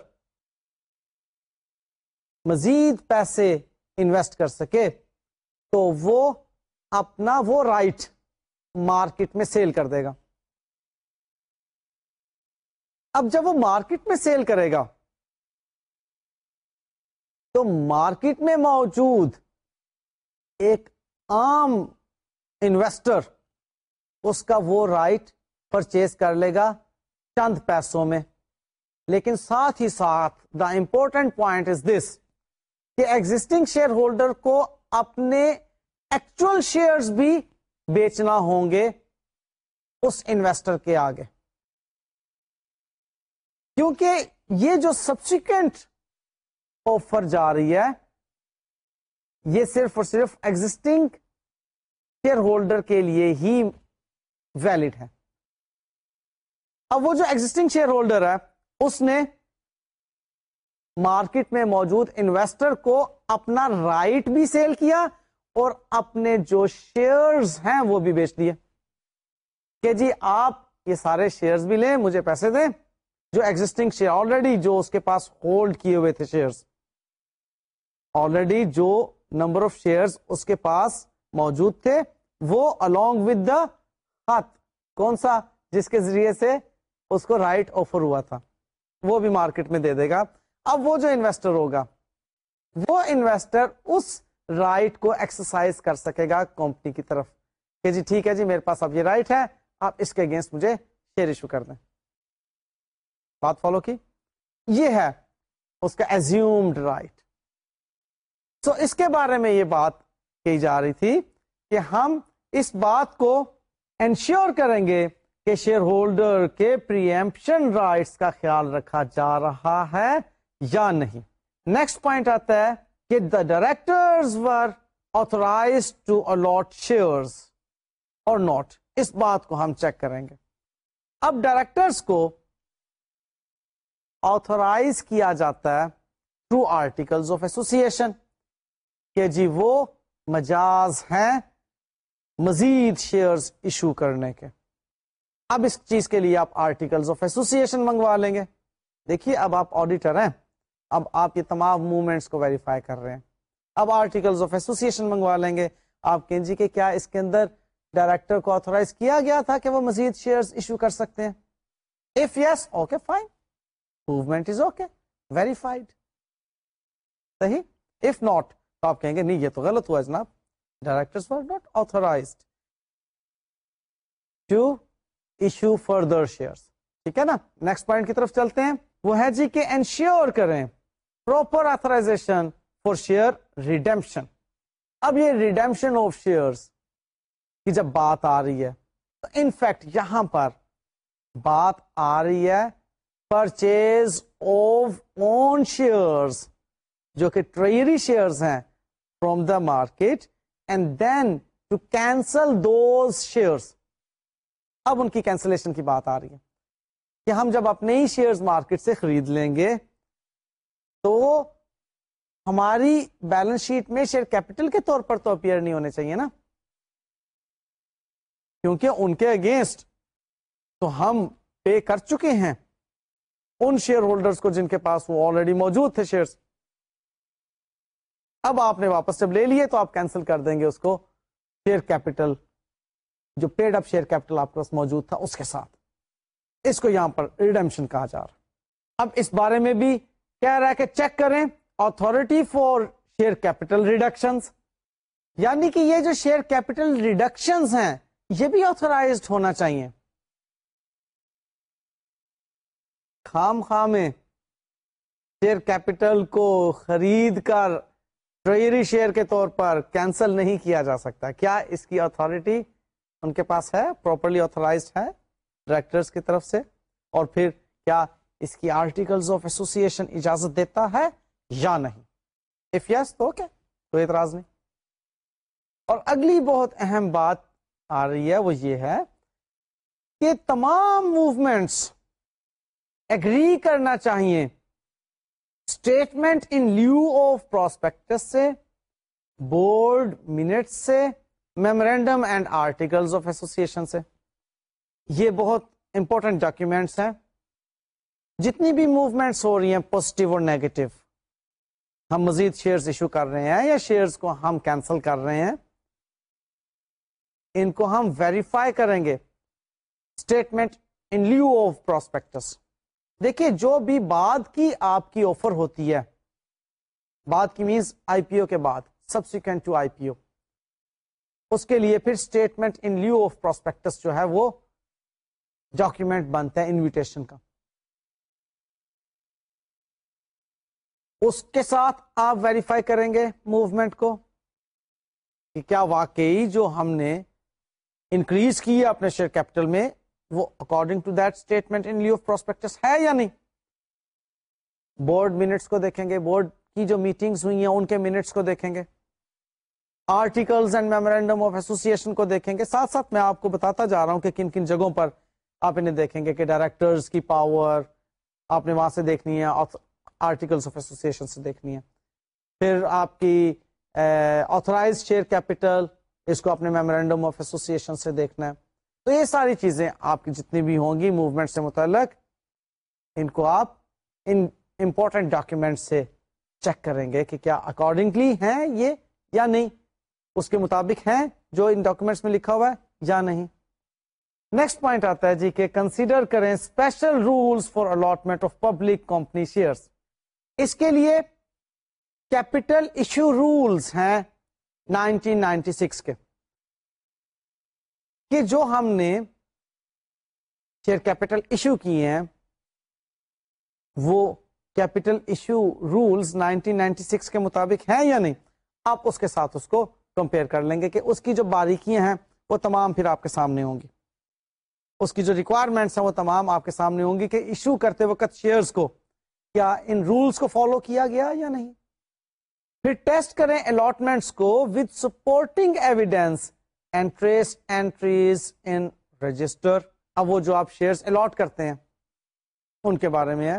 مزید پیسے انویسٹ کر سکے تو وہ اپنا وہ رائٹ مارکیٹ میں سیل کر دے گا۔ اب جب وہ مارکیٹ میں سیل کرے گا، تو مارکیٹ میں موجود ایک عام انویسٹر اس کا وہ رائٹ پرچیز کر لے گا چند پیسوں میں۔ لیکن ساتھ ہی ساتھ the important point is this کہ ایگزٹنگ شیئر ہولڈر کو اپنے ایکچوئل شیئرز بھی بیچنا ہوں گے اس انویسٹر کے آگے. کیونکہ یہ جو سبسیکوینٹ آفر جا رہی ہے، یہ صرف اور صرف ایگزٹنگ شیئر ہولڈر کے لیے ہی ویلڈ ہے. اب وہ جو ایگزٹنگ شیئر ہولڈر ہے اس نے مارکیٹ میں موجود انویسٹر کو اپنا رائٹ بھی سیل کیا اور اپنے جو شیئرز ہیں وہ بھی بیچ دیے۔ کہ جی آپ یہ سارے شیئرز بھی لیں، مجھے پیسے دیں۔ جو ایگزٹنگ شیئر آلریڈی جو اس کے پاس ہولڈ کیے ہوئے تھے شیئرز آلریڈی جو نمبر آف شیئرز اس کے پاس موجود تھے، وہ along ود دا خط۔ کون سا؟ جس کے ذریعے سے اس کو رائٹ آفر ہوا تھا۔ وہ بھی مارکیٹ میں دے دے گا۔ اب وہ جو انویسٹر ہوگا، وہ انویسٹر اس رائٹ کو ایکسرسائز کر سکے گا کمپنی کی طرف۔ کہ جی ٹھیک ہے جی میرے پاس اب یہ رائٹ ہے، آپ اس کے اگینسٹ مجھے شیئر ایشو کر دیں۔ بات فالو کی؟ یہ ہے اس کا ایزیومڈ رائٹ سو اس کے بارے میں یہ بات کی جا رہی تھی کہ ہم اس بات کو انشور کریں گے کہ شیئر ہولڈر کے پریمپشن رائٹس کا خیال رکھا جا رہا ہے یا نہیں۔ نیکسٹ پوائنٹ آتا ہے کہ the director were authorise to allot share or not اس بات کو ہم چیک کریں گے۔ اب ڈائریکٹرس کو آتھورائز کیا جاتا ہے ٹرو آرٹیکل آف ایسوسیشن کہ جی وہ مجاز ہیں مزید شیئرز ایشو کرنے کے۔ اب اس چیز کے لیے آپ آرٹیکل آف ایسوسیشن منگوا لیں گے۔ دیکھیے، اب آپ آڈیٹر ہیں۔ اب آپ یہ تمام موومنٹس کو ویریفائی کر رہے ہیں۔ اب آرٹیکل آف ایسوسیشن منگوا لیں گے۔ آپ کہیں جی کہ کیا اس کے اندر ڈائریکٹر کو آتھورائز کیا گیا تھا کہ وہ مزید شیئر ایشو کر سکتے ہیں؟ If yes okay fine movement is okay verified صحیح؟ اف ناٹ تو آپ کہیں گے، نہیں، یہ تو غلط ہوا جناب۔ Director not authorise to issue further share ٹھیک ہے نا؟ نیکسٹ پوائنٹ کی طرف چلتے ہیں۔ وہ ہے جی کہ انشیور کریں proper authorisation for share redemption اب یہ ریڈیمپشن آف شیئر کی جب بات آ رہی ہے، تو انفیکٹ یہاں پر بات آ رہی ہے پرچیز آف اون شیئر جو کہ ٹریری شیئرز ہیں from the market and then to cancel those share اب ان کی کینسلیشن کی بات آ رہی ہے کہ ہم جب اپنے ہی شیئرز مارکیٹ سے خرید لیں گے تو ہماری بیلنس شیٹ میں شیئر کیپٹل کے طور پر تو اپیئر نہیں ہونے چاہیے نا۔ کیونکہ ان کے اگینسٹ تو ہم پے کر چکے ہیں۔ ان شیئر ہولڈرز کو جن کے پاس وہ آلریڈی موجود تھے شیئرز اب آپ نے واپس جب لے لیے تو آپ کینسل کر دیں گے اس کو شیئر کیپٹل جو پیڈ اپ شیئر کیپٹل آپ کے پاس موجود تھا، اس کے ساتھ۔ اس کو یہاں پر ریڈمشن کہا جا رہا۔ اب اس بارے میں بھی کہہ رہا ہے کہ چیک کریں authority for share capital reduction یعنی کہ یہ جو شیئر کیپٹل ریڈکشن ہیں، یہ بھی آتھورائزڈ ہونا چاہیے۔ خام خام شیئر کیپٹل کو خرید کر ٹریری شیئر کے طور پر کینسل نہیں کیا جا سکتا۔ کیا اس کی اتارٹی ان کے پاس ہے پراپرلی آتھورائزڈ ہے ڈائریکٹرس کی طرف سے، اور پھر کیا اس کی آرٹیکل آف ایسوسیشن اجازت دیتا ہے یا نہیں؟ اف یس تو اوکے، کوئی اعتراض نہیں۔ اور اگلی بہت اہم بات آ رہی ہے، وہ یہ ہے کہ تمام موومنٹس ایگری کرنا چاہیے۔ Statement in lieu of prospectus سے بورڈ منٹ سے memorandum and article of association سے۔ یہ بہت امپورٹنٹ ڈاکیومینٹس ہیں۔ جتنی بھی موومینٹس ہو رہی ہیں پوزیٹو اور نیگیٹو ہم مزید شیئرز ایشو کر رہے ہیں یا شیئرز کو ہم کینسل کر رہے ہیں، ان کو ہم ویریفائی کریں گے۔ Statement in lieu of prospectus دیکھیے، جو بھی بعد کی آپ کی آفر ہوتی ہے، بعد کی مینس آئی پی او کے بعد سبسیکوینٹ ٹو آئی پی او اس کے لیے پھر statement in lieu of prospectus جو ہے وہ ڈاکیومینٹ بنتا ہے انویٹیشن کا۔ اس کے ساتھ آپ ویریفائی کریں گے موومنٹ کو کہ کیا واقعی جو ہم نے انکریز کی اپنے شیئر کیپٹل میں وہ according to that statement in lieu of prospectus ہے یا نہیں۔ بورڈ منٹس کو دیکھیں گے بورڈ کی جو میٹنگز ہوئی ہیں ان کے منٹس کو دیکھیں گے۔ Articles and memorandum of association کو دیکھیں گے۔ ساتھ ساتھ میں آپ کو بتاتا جا رہا ہوں کہ کن کن جگہوں پر آپ انہیں دیکھیں گے کہ ڈائریکٹرز کی پاور آپ نے وہاں سے دیکھنی ہے آرٹیکلس آف ایسوسیشن سے دیکھنی ہے۔ پھر آپ کی آتھرائز شیئر کیپٹل اس کو اپنے میمورینڈم آف ایسوسیشن سے دیکھنا ہے۔ تو یہ ساری چیزیں آپ کی جتنی بھی ہوں گی موومنٹ سے متعلق، ان کو آپ ان امپورٹنٹ ڈاکیومینٹ سے چیک کریں گے کہ کیا اکارڈنگلی ہیں یہ یا نہیں۔ اس کے مطابق ہیں جو ان ڈاکومینٹس میں لکھا ہوا ہے یا نہیں۔ نیکسٹ پوائنٹ آتا ہے جی کہ کنسیڈر کریں special rules for allotment of public company share اس کے لیے کیپٹل ایشو رولس ہیں 1996 کے۔ کہ جو ہم نے شیئر کیپٹل ایشو کیے ہیں، وہ کیپٹل ایشو رولس 1996 کے مطابق ہیں یا نہیں۔ آپ اس کے ساتھ اس کو کمپیئر کر لیں گے کہ اس کی جو باریکیاں ہیں وہ تمام پھر آپ کے سامنے ہوں گی۔ اس کی جو ریکوائرمنٹس ہیں وہ تمام آپ کے سامنے ہوں گی کہ ایشو کرتے وقت شیئرز کو کیا ان رولس کو فالو کیا گیا یا نہیں۔ پھر ٹیسٹ کریں الاٹمنٹس کو with supporting evidence and trace entries in register اب وہ جو آپ شیئرس الاٹ کرتے ہیں، ان کے بارے میں ہے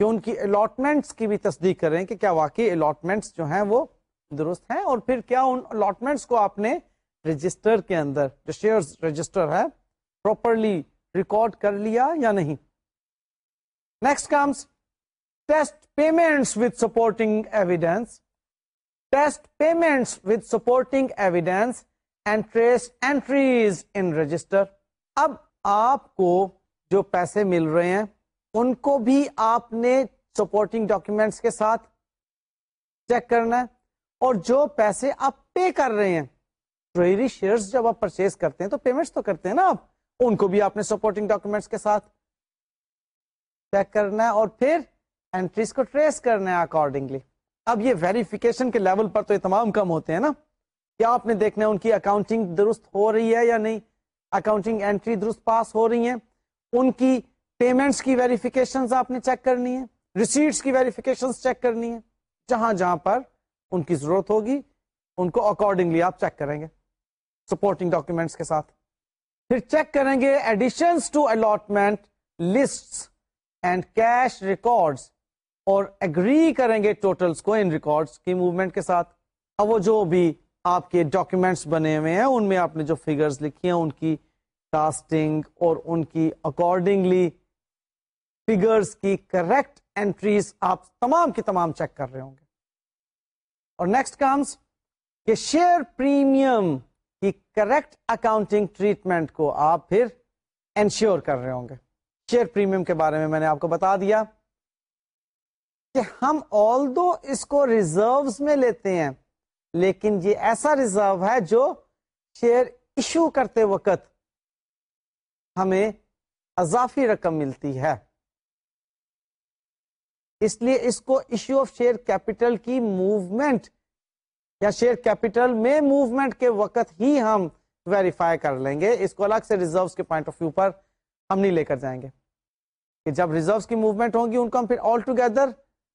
کہ ان کی الاٹمنٹس کی بھی تصدیق کریں کہ کیا واقعی الاٹمنٹس جو ہیں وہ درست ہیں اور پھر کیا ان الاٹمنٹس کو آپ نے رجسٹر کے اندر جو شیئر رجسٹر ہے پراپرلی ریکارڈ کر لیا یا نہیں؟ Next comes test payments with supporting evidence test payments with supporting evidence and trace entries in register اب آپ کو جو پیسے مل رہے ہیں، ان کو بھی آپ نے سپورٹنگ ڈاکومینٹس کے ساتھ چیک کرنا ہے۔ اور جو پیسے آپ پے کر رہے ہیں ٹریری شیئرز جب آپ پرچیز کرتے ہیں تو پیمنٹس تو کرتے ہیں نا آپ۔ ان کو بھی آپ نے سپورٹنگ ڈاکومینٹس کے ساتھ چیک کرنا ہے اور پھر انٹریز کو ٹریس کرنا ہے اکارڈنگلی اب یہ ویریفیکیشن کے لیول پر تو یہ تمام کم ہوتے ہیں نا۔ کیا آپ نے دیکھنا ہے ان کی اکاؤنٹنگ درست ہو رہی ہے یا نہیں؟ اکاؤنٹنگ انٹری درست پاس ہو رہی ہیں۔ ان کی پیمنٹس کی ویریفیکیشن آپ نے چیک کرنی ہے ریسیٹس کی ویریفیکیشن چیک کرنی ہے جہاں جہاں پر ان کی ضرورت ہوگی، ان کو اکارڈنگلی آپ چیک کریں گے سپورٹنگ ڈاکومینٹس کے ساتھ۔ پھر چیک کریں گے additions to allotment list and cash records اور اگری کریں گے ٹوٹلس کو ان ریکارڈس کی موومنٹ کے ساتھ۔ اب وہ جو بھی آپ کے ڈاکومینٹس بنے ہوئے ہیں، ان میں آپ نے جو فگرز لکھی ہیں، ان کی کاسٹنگ اور ان کی اکارڈنگلی فگرز کی کریکٹ اینٹریز آپ تمام کی تمام چیک کر رہے ہوں گے۔ اور نیکسٹ کامس کہ شیئر پریمیم کی کریکٹ اکاؤنٹنگ ٹریٹمنٹ کو آپ پھر انشور کر رہے ہوں گے۔ شیئر پریمیم کے بارے میں میں نے آپ کو بتا دیا کہ ہم آل دو اس کو ریزروز میں لیتے ہیں، لیکن یہ ایسا ریزرو ہے جو شیئر ایشو کرتے وقت ہمیں اضافی رقم ملتی ہے۔ اس لیے اس کو ایشو آف شیئر کیپٹل کی موومنٹ یا شیئر کیپٹل میں موومنٹ کے وقت ہی ہم ویریفائی کر لیں گے۔ اس کو الگ سے ریزرو کے پوائنٹ آف ویو پر ہم نہیں لے کر جائیں گے۔ کہ جب ریزرو کی موومنٹ ہوگی ان کو ہم پھر آل ٹوگیدر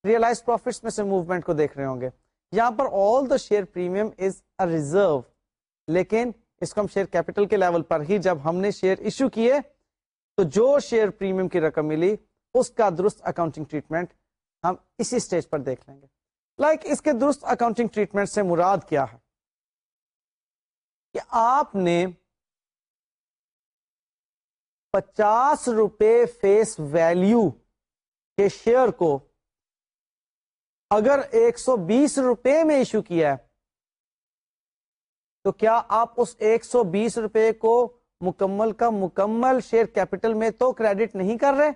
ریئلائز پروفٹس میں سے موومنٹ کو دیکھ رہے ہوں گے۔ یہاں پر all the share premium is a reserve لیکن اس کو ہم شیئر کیپٹل کے لیول پر ہی جب ہم نے شیئر ایشو کیے تو جو شیئر پریمیم کی رقم ملی اس کا درست اکاؤنٹنگ ٹریٹمنٹ ہم اسی اسٹیج پر دیکھ لیں گے۔ لائک like اس کے درست اکاؤنٹنگ ٹریٹمنٹ سے مراد کیا ہے؟ کہ آپ نے پچاس روپے فیس ویلیو کے شیئر کو اگر ایک سو بیس روپے میں ایشو کیا ہے، تو کیا آپ اس ایک سو بیس روپے کو مکمل کا مکمل شیئر کیپٹل میں تو کریڈٹ نہیں کر رہے؟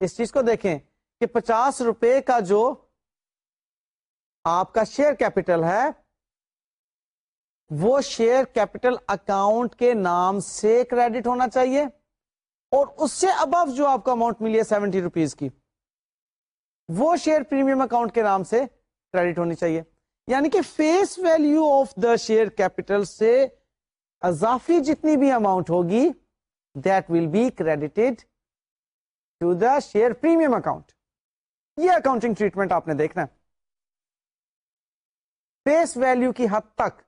اس چیز کو دیکھیں۔ کہ پچاس روپے کا جو آپ کا شیئر کیپٹل ہے، وہ شیئر کیپٹل اکاؤنٹ کے نام سے کریڈٹ ہونا چاہیے اور اس سے ابو جو آپ کو اماؤنٹ ملی ہے سیونٹی روپیز کی، وہ شیئر پریمیم اکاؤنٹ کے نام سے کریڈٹ ہونی چاہیے۔ یعنی کہ face value of the share capital سے اضافی جتنی بھی اماؤنٹ ہوگی that will be credited to the share premium account یہ اکاؤنٹنگ ٹریٹمنٹ آپ نے دیکھنا فیس ویلو کی حد تک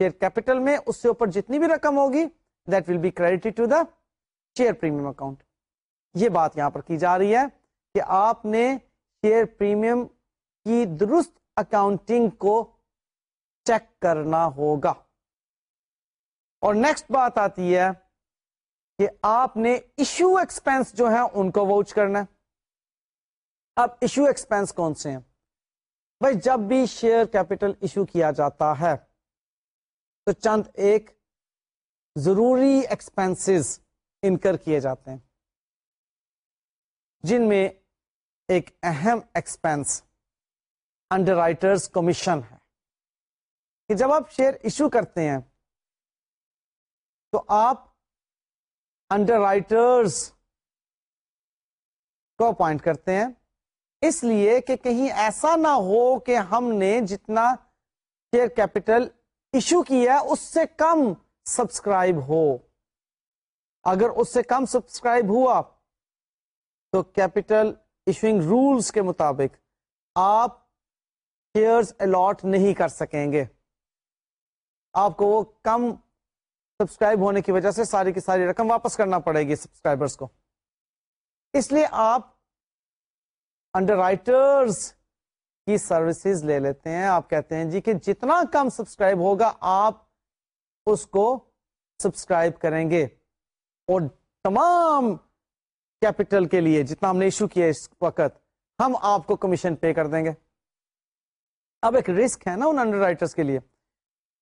شیئر کیپٹل میں اس سے اوپر جتنی بھی رقم ہوگی that will be credit to the share premium account یہ بات یہاں پر کی جا رہی ہے کہ آپ نے شیئر پریمیم کی درست اکاؤنٹنگ کو چیک کرنا ہوگا۔ اور نیکسٹ بات آتی ہے کہ آپ نے ایشو ایکسپینس جو ہے ان کو واچ کرنا ہے۔ اب ایشو ایکسپینس کون سے ہیں؟ بھائی، جب بھی شیئر کیپٹل ایشو کیا جاتا ہے، تو چند ایک ضروری ایکسپینس انکر کیے جاتے ہیں، جن میں ایک اہم ایکسپینس انڈر رائٹرس کمیشن ہے۔ کہ جب آپ شیئر ایشو کرتے ہیں، تو آپ انڈر رائٹرس کو اپوائنٹ کرتے ہیں۔ اس لیے کہ کہیں ایسا نہ ہو کہ ہم نے جتنا شیئر کیپٹل ایشو کیا اس سے کم سبسکرائب ہو۔ اگر اس سے کم سبسکرائب ہوا تو کیپٹل ایشوئنگ رولس کے مطابق آپ شیئرز الاٹ نہیں کر سکیں گے۔ آپ کو وہ کم سبسکرائب ہونے کی وجہ سے ساری کی ساری رقم واپس کرنا پڑے گی سبسکرائبرس کو۔ اس لیے آپ انڈر رائٹرس کی سروسز لے لیتے ہیں۔ آپ کہتے ہیں جی کہ جتنا کم سبسکرائب ہوگا، آپ اس کو سبسکرائب کریں گے۔ اور تمام کیپٹل کے لیے جتنا ہم نے ایشو کیا اس وقت، ہم آپ کو کمیشن پے کر دیں گے۔ اب ایک رسک ہے نا ان انڈر رائٹرس کے لیے۔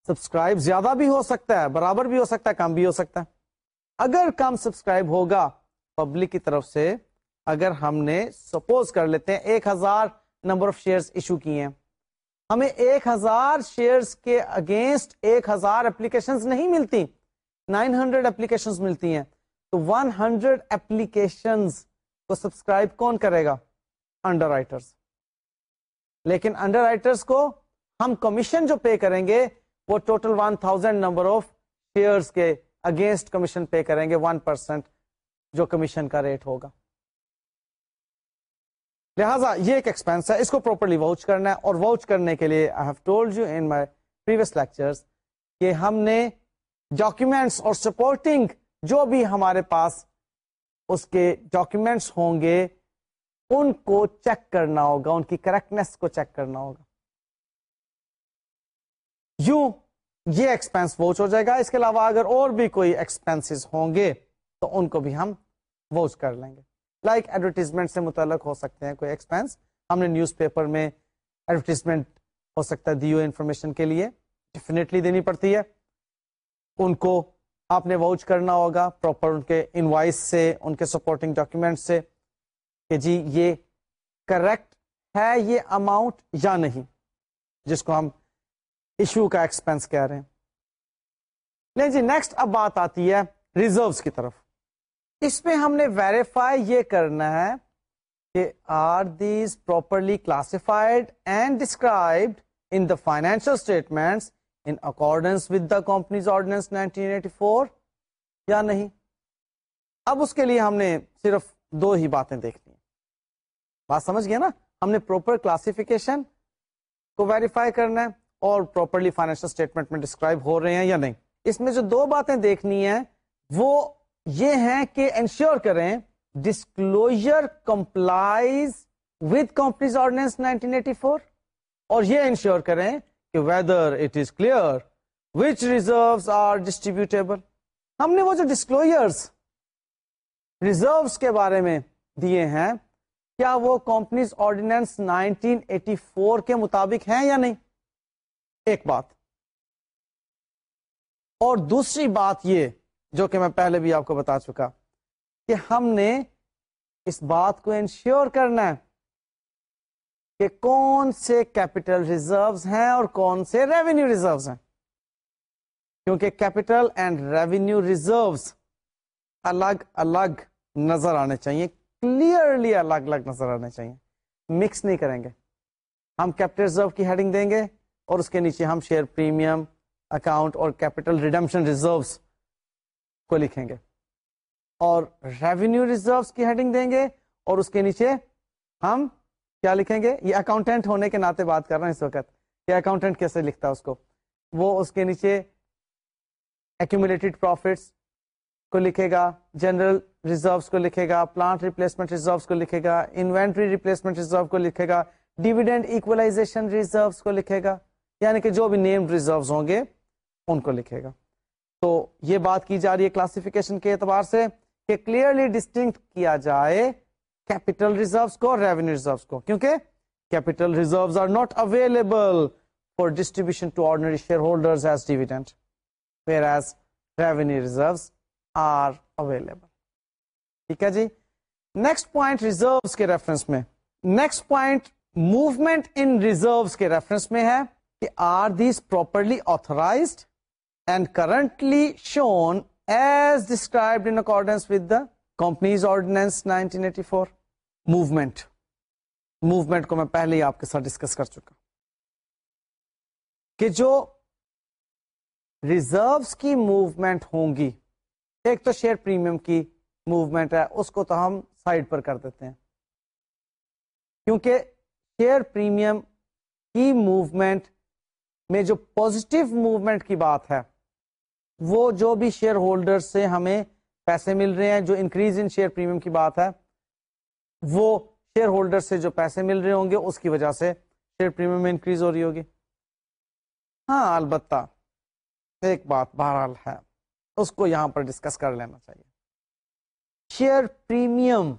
سبسکرائب زیادہ بھی ہو سکتا ہے، برابر بھی ہو سکتا ہے، کم بھی ہو سکتا ہے۔ اگر کم سبسکرائب ہوگا پبلک کی طرف سے اگر ہم نے سپوز کر لیتے ہیں ایک ہزار نمبر آف شیئر ایشو کیے ہیں۔ ہمیں ایک ہزار شیئر کے اگینسٹ ایک ہزار اپلیکیشن نہیں ملتی۔ نائن ہنڈریڈ اپلیکیشن ملتی ہیں۔ تو ون ہنڈریڈ اپلیکیشن کو سبسکرائب کون کرے گا؟ انڈر رائٹرس لیکن انڈر رائٹرس کو ہم کمیشن جو پے کریں گے، وہ total one thousand number of share کے اگینسٹ کمیشن پے کریں گے ون پرسینٹ جو کمیشن کا ریٹ ہوگا۔ لہٰذا یہ ایک ایکسپینس ہے، اس کو پراپرلی واچ کرنا ہے اور واچ کرنے کے لیے I have told you in my previous lecture کہ ہم نے ڈاکیومینٹس اور سپورٹنگ جو بھی ہمارے پاس اس کے ڈاکیومینٹس ہوں گے، ان کو چیک کرنا ہوگا، ان کی کریکٹنیس کو چیک کرنا ہوگا۔ یوں یہ ایکسپینس واچ ہو جائے گا۔ اس کے علاوہ اگر اور بھی کوئی ایکسپینس ہوں گے تو ان کو بھی ہم واچ کر لیں گے۔ لائک like ایڈورٹیزمنٹ سے متعلق ہو سکتے ہیں کوئی ایکسپینس۔ ہم نے نیوز پیپر میں ایڈورٹیزمنٹ ہو سکتا ہے دیو انفارمیشن کے لیے۔ ڈیفینیٹلی دینی پڑتی ہے۔ ان کو آپ نے واچ کرنا ہوگا پراپر ان کے انوائس سے، ان کے سپورٹنگ ڈاکیومینٹ سے کہ جی یہ کریکٹ ہے یہ اماؤنٹ یا نہیں، جس کو ہم ایشو کا ایکسپینس کہہ رہے ہیں۔ نہیں جی نیکسٹ اب بات آتی ہے ریزروس کی طرف۔ اس میں ہم نے ویریفائی یہ کرنا ہے کہ are these properly classified and described in the financial statement in accordance with the companies ordinance 1984 یا نہیں؟ اب اس کے لیے ہم نے صرف دو ہی باتیں دیکھنی بات سمجھ گیا نا؟ ہم نے پراپر کلاسیفیکیشن کو ویریفائی کرنا ہے اور پراپرلی فائنینشیل اسٹیٹمنٹ میں ڈسکرائب ہو رہے ہیں یا نہیں۔ اس میں جو دو باتیں دیکھنی ہیں وہ یہ ہیں کہ انشور کریں disclosure complies with companies ordinance 1984 اور یہ انشور کریں کہ whether it is clear which reserve are distributable ہم نے وہ جو ڈسکلوجرس ریزروس کے بارے میں دیے ہیں، کیا وہ کمپنیز آرڈیننس 1984 کے مطابق ہیں یا نہیں؟ ایک بات۔ اور دوسری بات یہ جو کہ میں پہلے بھی آپ کو بتا چکا کہ ہم نے اس بات کو انشور کرنا ہے کہ کون سے کیپٹل ریزروز ہیں اور کون سے ریونیو ریزروز ہیں۔ کیونکہ کیپٹل اینڈ ریونیو ریزروس الگ الگ نظر آنے چاہیے کلیئرلی الگ الگ نظر آنے چاہیے۔ مکس نہیں کریں گے۔ ہم کیپٹل ریزرو کی ہیڈنگ دیں گے اور اس کے نیچے ہم شیئر پریمیم اکاؤنٹ اور کیپٹل ریڈمشن ریزروس کو لکھیں گے۔ اور ریونیو ریزروس کی ہیڈنگ دیں گے اور اس کے نیچے ہم کیا لکھیں گے؟ یہ اکاؤنٹینٹ ہونے کے ناطے بات کر رہے ہیں اس وقت کہ اکاؤنٹینٹ کیسے لکھتا ہے اس کو۔ وہ اس کے نیچے ایکومولیٹڈ پروفٹس کو لکھے گا جنرل ریزروس کو لکھے گا پلانٹ ریپلیسمنٹ ریزروس کو لکھے گا انوینٹری ریپلیسمنٹ ریزرو کو لکھے گا ڈیویڈینڈ اکولاشن ریزروس کو لکھے گا یعنی کہ جو بھی نیم ریزرو ہوں گے ان کو لکھے گا۔ تو یہ بات کی جا رہی ہے کلاسیفیکیشن کے اعتبار سے کہ کلیئرلی ڈسٹنکٹ کیا جائے کیپیٹل ریزروس کو اور ریونیو ریزروس کو، کیونکہ capital reserves are not available for distribution to ordinary shareholder as dividend whereas revenue reserves are available ٹھیک ہے جی؟ نیکسٹ پوائنٹ ریزروس کے ریفرنس میں۔ Next point movement in reserves کے ریفرنس میں ہے کہ are these properly authorised and currently shown as described in accordance with the companies ordinance 1984 movement movement کو میں پہلے ہی آپ کے ساتھ ڈسکس کر چکا کہ جو ریزروس کی موومنٹ ہوں گی، ایک تو شیئر پریمیم کی موومنٹ ہے، اس کو تو ہم سائڈ پر کر دیتے ہیں۔ کیونکہ شیئر پریمیم کی موومنٹ میں جو پوزیٹو موومنٹ کی بات ہے وہ جو بھی شیئر ہولڈر سے ہمیں پیسے مل رہے ہیں، جو انکریز ان شیئر پریمیم کی بات ہے، وہ شیئر ہولڈر سے جو پیسے مل رہے ہوں گے، اس کی وجہ سے شیئر پریمیم میں انکریز ہو رہی ہوگی۔ ہاں البتہ ایک بات بہرحال ہے، اس کو یہاں پر ڈسکس کر لینا چاہیے۔ شیئر پریمیم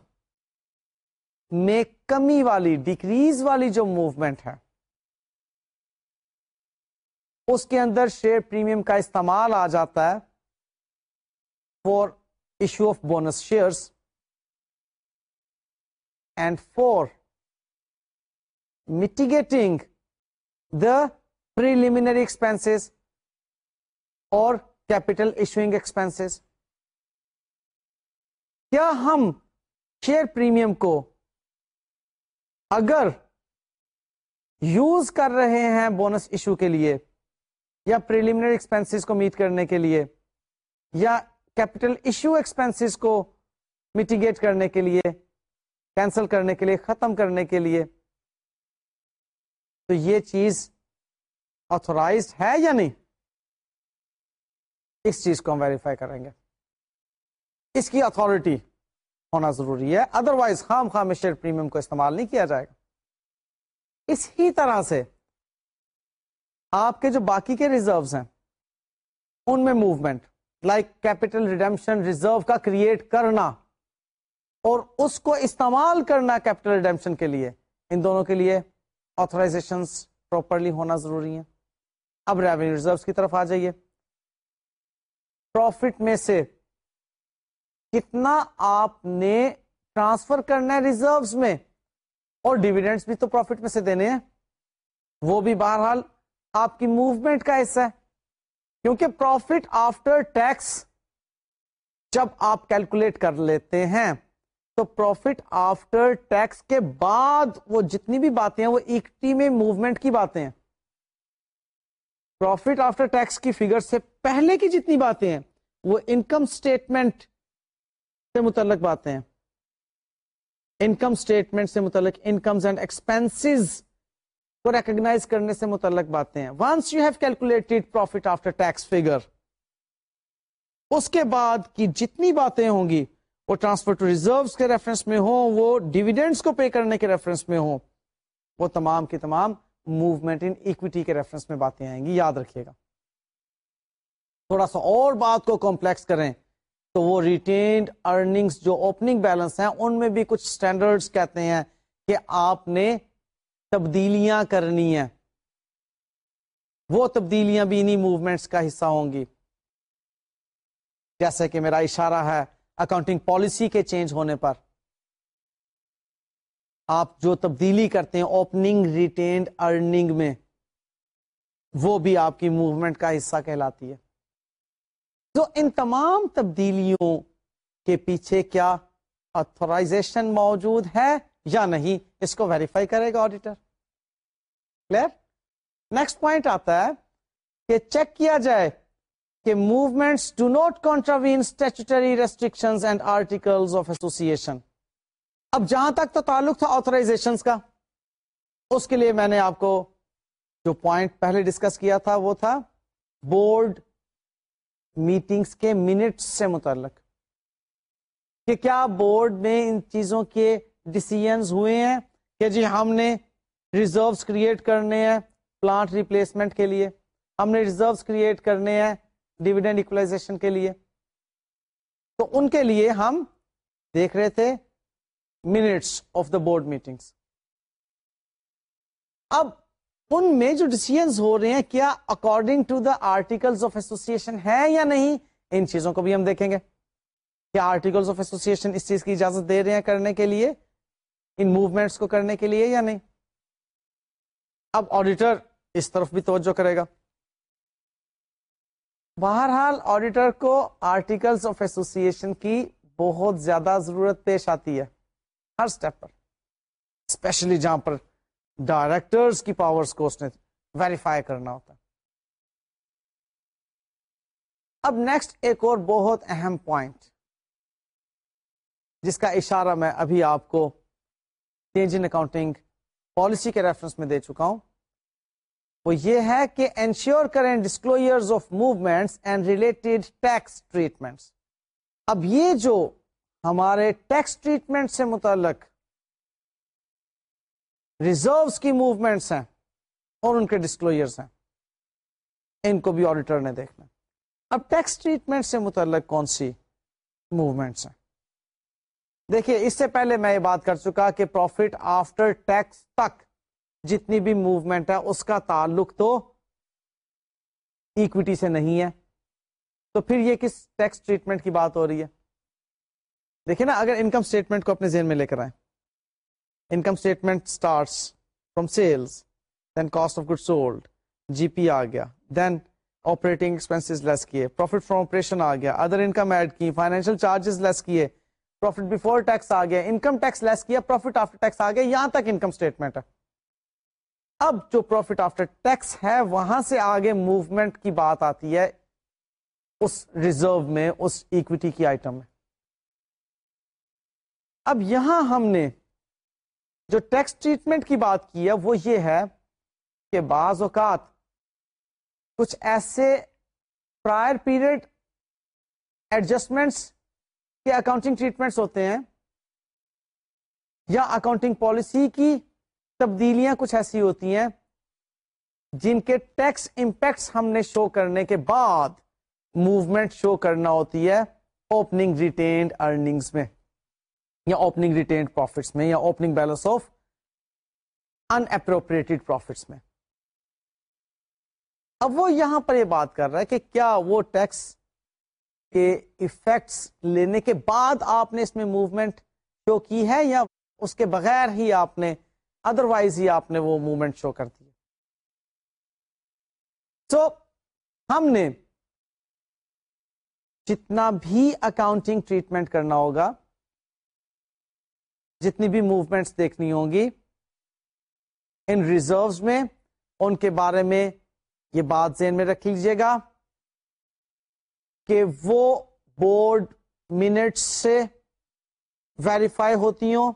میں کمی والی ڈیکریز والی جو موومنٹ ہے اس کے اندر شیئر پریمیم کا استعمال آ جاتا ہے for issue of bonus shares and for mitigating the preliminary expense اور کیپیٹل ایشوئنگ ایکسپینس کیا ہم شیئر پریمیم کو اگر یوز کر رہے ہیں بونس ایشو کے لیے یا پریلیمنری ایکسپینس کو میٹ کرنے کے لیے، یا کیپٹل ایشو ایکسپینس کو میٹیگیٹ کرنے کے لیے کینسل کرنے کے لیے، ختم کرنے کے لیے۔ تو یہ چیز آتھورائز ہے یا نہیں؟ اس چیز کو ہم ویریفائی کریں گے۔ اس کی اتارٹی ہونا ضروری ہے ادروائز خام خام شیئر پریمیم کو استعمال نہیں کیا جائے گا۔ اسی طرح سے آپ کے جو باقی کے ریزروز ہیں، ان میں movement like capital redemption reserve کا کریٹ کرنا اور اس کو استعمال کرنا کیپٹل ریڈیمشن کے لیے، ان دونوں کے لیے آتھرائزیشن پراپرلی ہونا ضروری ہے اب ریونیو ریزرو کی طرف آ جائیے۔ پروفٹ میں سے کتنا آپ نے ٹرانسفر کرنا ہے ریزروس میں اور ڈیویڈینڈس بھی تو پروفٹ میں سے دینے ہیں۔ وہ بھی بہرحال آپ کی موومنٹ کا حصہ ہے۔ کیونکہ پروفٹ آفٹر ٹیکس جب آپ کیلکولیٹ کر لیتے ہیں، تو پروفٹ آفٹر ٹیکس کے بعد وہ جتنی بھی باتیں ہیں، وہ اکٹی میں موومنٹ کی باتیں ہیں۔ پروفٹ آفٹر ٹیکس کی فگر سے پہلے کی جتنی باتیں ہیں، وہ انکم اسٹیٹمنٹ سے متعلق باتیں ہیں۔ انکم اسٹیٹمنٹ سے متعلق انکمز اینڈ ایکسپینسز کو ریکگنائز کرنے سے متعلق باتیں ہیں۔ Once you have calculated profit after tax figure اس کے بعد کی جتنی باتیں ہوں گی، وہ ٹرانسفر ٹو ریزرو کے ریفرنس میں ہوں، وہ ڈیویڈینڈس کو پے کرنے کے ریفرنس میں ہوں، وہ تمام کی تمام موومنٹ ان اکویٹی کے ریفرنس میں باتیں آئیں گی۔ یاد رکھیے گا۔ تھوڑا سا اور بات کو کمپلیکس کریں تو وہ ریٹینڈ ارننگس جو اوپننگ بیلنس ہیں، ان میں بھی کچھ اسٹینڈرڈ کہتے ہیں کہ آپ نے تبدیلیاں کرنی ہیں۔ وہ تبدیلیاں بھی انہیں موومنٹس کا حصہ ہوں گی۔ جیسے کہ میرا اشارہ ہے اکاؤنٹنگ پالیسی کے چینج ہونے پر۔ آپ جو تبدیلی کرتے ہیں اوپننگ ریٹینڈ ارننگ میں، وہ بھی آپ کی موومنٹ کا حصہ کہلاتی ہے۔ تو ان تمام تبدیلیوں کے پیچھے کیا اتھورائزیشن موجود ہے؟ یا نہیں، اس کو ویریفائی کرے گا آڈیٹر کلیئر نیکسٹ پوائنٹ آتا ہے کہ چیک کیا جائے کہ movements do not contravene statutory restriction and article of association اب جہاں تک تو تعلق تھا آتھرائزیشن کا، اس کے لیے میں نے آپ کو جو پوائنٹ پہلے ڈسکس کیا تھا وہ تھا بورڈ میٹنگس کے منٹس سے متعلق کہ کیا بورڈ میں ان چیزوں کے ڈسیزنز ہوئے ہیں کہ جی ہم نے ریزروس کریٹ کرنے ہیں پلانٹ ریپلیسمنٹ کے لیے، ہم نے ریزروس کریٹ کرنے ہیں ڈیویڈنڈ اکولاشن کے لیے۔ تو ان کے لیے ہم دیکھ رہے تھے minutes of the board meetings اب ان میں جو ڈسیزنس ہو رہے ہیں، کیا according to the article of association ہے یا نہیں؟ ان چیزوں کو بھی ہم دیکھیں گے۔ کیا آرٹیکل آف ایسوسیشن اس چیز کی اجازت دے رہے ہیں کرنے کے لیے؟ ان موومنٹس کو کرنے کے لیے یا نہیں؟ اب آڈیٹر اس طرف بھی توجہ کرے گا۔ بہرحال آڈیٹر کو آرٹیکلس آف ایسوسیشن کی بہت زیادہ ضرورت پیش آتی ہے، ہر اسٹیپ پر۔ اسپیشلی جہاں پر ڈائریکٹرس کی پاورز کو اس نے ویریفائی کرنا ہوتا اب نیکسٹ ایک اور بہت اہم پوائنٹ جس کا اشارہ میں ابھی آپ کو چینج ان اکاؤنٹنگ پالیسی کے ریفرنس میں دے چکا ہوں۔ وہ یہ ہے کہ انشور کریں disclosure of movements and related tax treatments اب یہ جو ہمارے ٹیکس ٹریٹمنٹ سے متعلق ریزروس کی موومنٹس ہیں اور ان کے ڈسکلوئرس ہیں۔ ان کو بھی آڈیٹر نے دیکھنا۔ اب ٹیکس ٹریٹمنٹ سے متعلق کون سی موومنٹس ہیں؟ دیکھیے، اس سے پہلے میں یہ بات کر چکا کہ پروفٹ آفٹر ٹیکس تک جتنی بھی موومنٹ ہے، اس کا تعلق تو اکوٹی سے نہیں ہے۔ تو پھر یہ کس ٹیکس ٹریٹمنٹ کی بات ہو رہی ہے؟ دیکھیں نا، اگر انکم اسٹیٹمنٹ کو اپنے ذہن میں لے کر آئیں۔ Income statement starts from sales then cost of good sold G P آ گیا۔ دین آپریٹنگ ایکسپینس لیس کیے۔ پروفٹ فرام آپریشن آ گیا۔ ادر انکم ایڈ کی۔ فائنینشیل چارجز لیس کیے۔ پروفٹ بفور ٹیکس آ گیا انکم ٹیکس لیس کیا profit after tax آ گیا، یہاں تک انکم اسٹیٹمنٹ ہے۔ اب جو پروفٹ آفٹر ٹیکس ہے، وہاں سے آگے موومنٹ کی بات آتی ہے اس ریزرو میں، اس اکوٹی کی آئٹم میں۔ اب یہاں ہم نے جو ٹیکس ٹریٹمنٹ کی بات کی ہے، وہ یہ ہے کہ بعض اوقات کچھ ایسے پرائر پیریڈ ایڈجسٹمنٹس کے اکاؤنٹنگ ٹریٹمنٹس ہوتے ہیں یا اکاؤنٹنگ پالیسی کی تبدیلیاں کچھ ایسی ہوتی ہیں جن کے ٹیکس امپیکٹس ہم نے شو کرنے کے بعد موومنٹ شو کرنا ہوتی ہے اوپننگ ریٹینڈ ارننگس میں یا اوپننگ ریٹینڈ پروفٹس میں یا opening balance of unappropriated profits میں۔ اب وہ یہاں پر یہ بات کر رہا ہے کہ کیا وہ ٹیکس کے افیکٹس لینے کے بعد آپ نے اس میں موومنٹ شو کی ہے یا اس کے بغیر ہی آپ نے ادر وائز ہی آپ نے وہ موومنٹ شو کر دی سو ہم نے جتنا بھی اکاؤنٹنگ ٹریٹمنٹ کرنا ہوگا، جتنی بھی موومنٹس دیکھنی ہوں گی، ان ریزروز میں، ان کے بارے میں یہ بات ذہن میں رکھ لیجیے گا۔ کہ وہ بورڈ منٹس سے ویریفائی ہوتی ہوں۔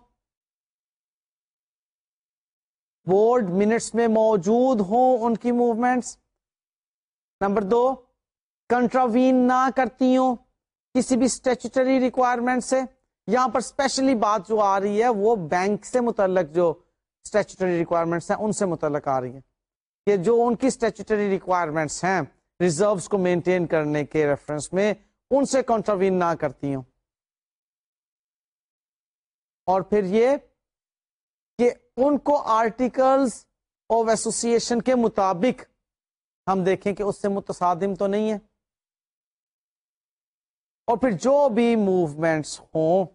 بورڈ منٹس میں موجود ہوں ان کی موومنٹس نمبر دو کنٹراوین نہ کرتی ہوں کسی بھی اسٹیچوٹری ریکوائرمنٹ سے۔ یہاں پر اسپیشلی بات جو آ رہی ہے، وہ بینک سے متعلق جو اسٹیچوٹری ریکوائرمنٹس ہیں، ان سے متعلق آ رہی ہے کہ جو ان کی اسٹیچوٹری ریکوائرمنٹس ہیں۔ ریزروس کو مینٹین کرنے کے ریفرنس میں ان سے کنٹراوین نہ کرتی ہوں۔ اور پھر یہ کہ ان کو آرٹیکلس آف ایسوسیشن کے مطابق ہم دیکھیں کہ اس سے متصادم تو نہیں ہے۔ اور پھر جو بھی موومینٹس ہوں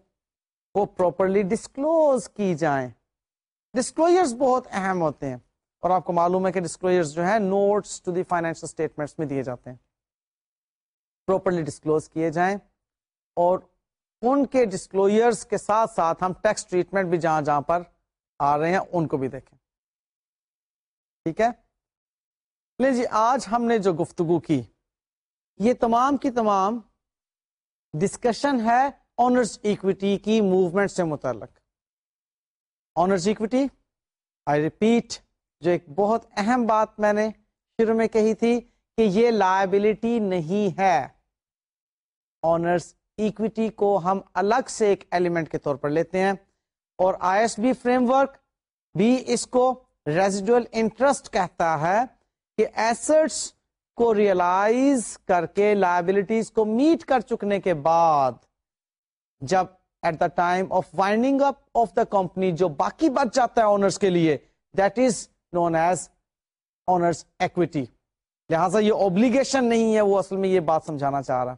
وہ پراپرلی ڈسکلوز کی جائیں۔ ڈسکلوئرس بہت اہم ہوتے ہیں۔ اور آپ کو معلوم ہے کہ ڈسکلوئرس جو ہے notes to the financial statements میں دیے جاتے ہیں۔ پراپرلی ڈسکلوز کیے جائیں اور ان کے ڈسکلوئرس کے ساتھ ساتھ ہم ٹیکس ٹریٹمنٹ بھی جہاں جہاں پر آ رہے ہیں ان کو بھی دیکھیں۔ ٹھیک ہے؟ لے جی آج ہم نے جو گفتگو کی، یہ تمام کی تمام ڈسکشن ہے آنرز اکوٹی کی موومنٹ سے متعلق۔ آنرز اکوٹی آئی ریپیٹ جو ایک بہت اہم بات میں نے شروع میں کہی تھی کہ یہ لائبلٹی نہیں ہے۔ آنرز اکوٹی کو ہم الگ سے ایک ایلیمنٹ کے طور پر لیتے ہیں اور I S B framework بھی اس کو ریزیڈل انٹرسٹ کہتا ہے کہ ایسٹس کو ریئلائز کر کے لائبلٹیز کو میٹ کر چکنے کے بعد جب at the time of winding up of the company جو باقی بچ جاتا ہے آنرس کے لیے that is known as owners equity لہذا یہ اوبلیگیشن نہیں ہے وہ اصل میں یہ بات سمجھانا چاہ رہا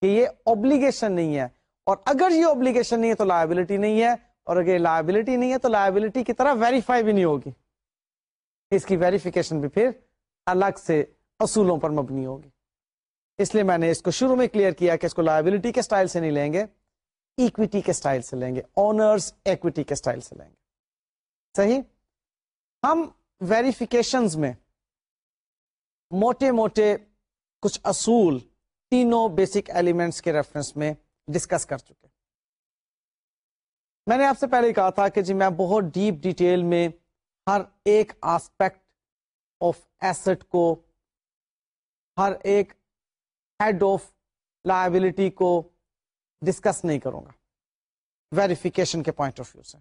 کہ یہ اوبلیگیشن نہیں ہے اور اگر یہ اوبلیگیشن نہیں ہے تو لائبلٹی نہیں ہے اور اگر لائبلٹی نہیں ہے تو لائبلٹی کی طرح ویریفائی بھی نہیں ہوگی۔ اس کی ویریفیکیشن بھی پھر الگ سے اصولوں پر مبنی ہوگی۔ اس لیے میں نے اس کو شروع میں کلیئر کیا کہ اس کو لائبلٹی کے سٹائل سے نہیں لیں گے ایکویٹی کے سٹائل سے لیں گے آنرز ایکویٹی کے سٹائل سے لیں گے۔ صحیح؟ ہم ویریفیکیشن میں موٹے موٹے کچھ اصول تینوں بیسک ایلیمنٹس کے ریفرنس میں ڈسکس کر چکے میں نے آپ سے پہلے کہا تھا کہ جی میں بہت ڈیپ ڈیٹیل میں ہر ایک آسپیکٹ آف ایسٹ کو، ہر ایک ہیڈ آف لائبلٹی کو ڈسکس نہیں کروں گا۔ ویریفیکیشن کے پوائنٹ آف ویو سے۔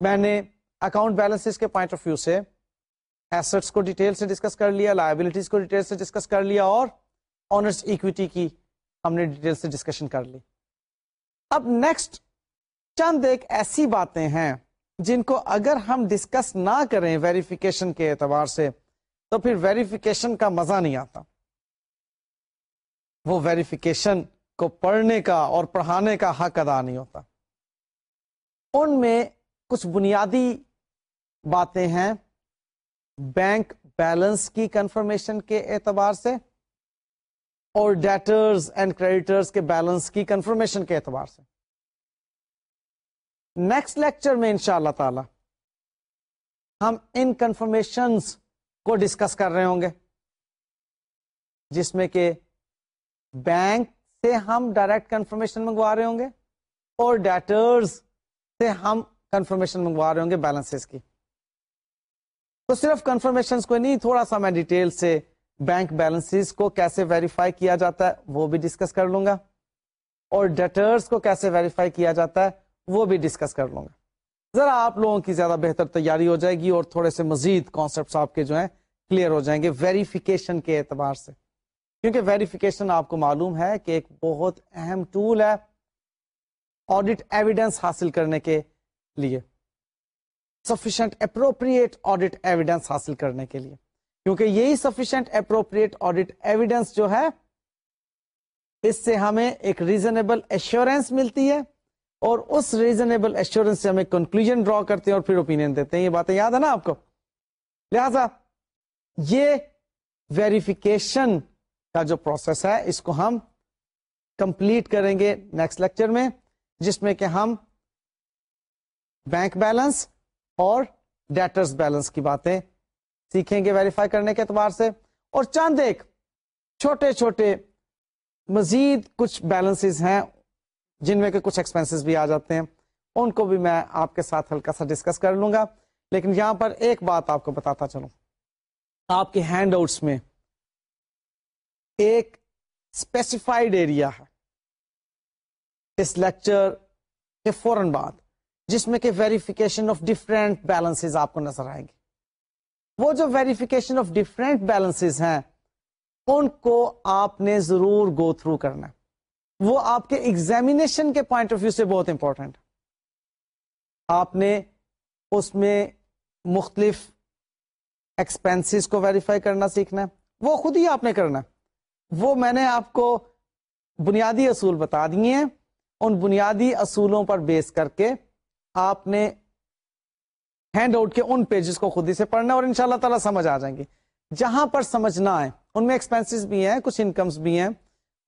میں نے اکاؤنٹ بیلنس کے پوائنٹ آف ویو سے ایسٹس کو ڈیٹیل سے ڈسکس کر لیا لائبلٹیز کو ڈیٹیل سے ڈسکس کر لیا اور آنرس اکویٹی کی ہم نے ڈیٹیل سے ڈسکشن کر لی۔ اب نیکسٹ چند ایک ایسی باتیں ہیں جن کو اگر ہم ڈسکس نہ کریں ویریفیکیشن کے اعتبار سے تو پھر ویریفیکیشن کا مزہ نہیں آتا۔ وہ ویریفیکیشن کو پڑھنے کا اور پڑھانے کا حق ادا نہیں ہوتا۔ ان میں کچھ بنیادی باتیں ہیں بینک بیلنس کی کنفرمیشن کے اعتبار سے اور ڈیٹرز اینڈ کریڈیٹرز کے بیلنس کی کنفرمیشن کے اعتبار سے۔ نیکسٹ لیکچر میں ان شاء اللہ تعالی ہم ان کنفرمیشن کو ڈسکس کر رہے ہوں گے، جس میں کہ بینک سے ہم ڈائریکٹ کنفرمیشن منگوا رہے ہوں گے اور ڈیٹرز سے ہم کنفرمیشن منگوا رہے ہوں گے بیلنس کی۔ تو صرف کنفرمیشن کو نہیں، تھوڑا سا میں ڈیٹیل سے بینک بیلنس کو کیسے ویریفائی کیا جاتا ہے وہ بھی ڈسکس کر لوں گا۔ اور ڈیٹرز کو کیسے ویریفائی کیا جاتا ہے وہ بھی ڈسکس کر لوں گا۔ ذرا آپ لوگوں کی زیادہ بہتر تیاری ہو جائے گی اور تھوڑے سے مزید کانسیپٹ آپ کے جو ہیں کلیئر ہو جائیں گے ویریفیکیشن کے اعتبار سے۔ کیونکہ ویریفیکیشن آپ کو معلوم ہے کہ ایک بہت اہم ٹول ہے آڈٹ ایویڈینس حاصل کرنے کے لیے۔ سفیشنٹ اپروپریٹ آڈٹ ایویڈینس حاصل کرنے کے لیے۔ کیونکہ یہی سفیشنٹ اپروپریٹ آڈٹ ایویڈینس جو ہے، اس سے ہمیں ایک ریزنیبل ایشورینس ملتی ہے اور اس ریزنیبل ایشورینس سے ہمیں کنکلوژن ڈرا کرتے ہیں اور پھر اوپین دیتے ہیں۔ یہ باتیں یاد ہے نا آپ کو؟ لہذا یہ ویریفیکیشن کا جو پروسیس ہے، اس کو ہم کمپلیٹ کریں گے نیکسٹ لیکچر میں، جس میں کہ ہم بینک بیلنس اور ڈیٹرز بیلنس کی باتیں سیکھیں گے ویریفائی کرنے کے اعتبار سے۔ اور چاند ایک چھوٹے چھوٹے مزید کچھ بیلنس ہیں جن میں کہ کچھ ایکسپینسز بھی آ جاتے ہیں۔ ان کو بھی میں آپ کے ساتھ ہلکا سا ڈسکس کر لوں گا۔ لیکن یہاں پر ایک بات آپ کو بتاتا چلوں۔ آپ کے ہینڈ آؤٹس میں ایک اسپیسیفائڈ ایریا ہے۔ اس لیکچر کے فوراً بعد جس میں کہ ویریفیکیشن آف ڈفرینٹ بیلنس آپ کو نظر آئیں گے۔ وہ جو ویریفیکیشن آف ڈفرینٹ بیلنس ہیں، ان کو آپ نے ضرور گو تھرو کرنا وہ آپ کے ایگزامینیشن کے پوائنٹ آف ویو سے بہت امپورٹنٹ آپ نے اس میں مختلف ایکسپینس کو ویریفائی کرنا سیکھنا ہے۔ وہ خود ہی آپ نے کرنا ہے۔ وہ میں نے آپ کو بنیادی اصول بتا دیے ہیں۔ ان بنیادی اصولوں پر بیس کر کے آپ نے ہینڈ آؤٹ کے ان پیجز کو خود ہی سے پڑھنا اور ان شاء اللہ تعالی سمجھ آ جائیں گے۔ جہاں پر سمجھ نہ آئے، ان میں ایکسپینسز بھی ہیں، کچھ انکمس بھی ہیں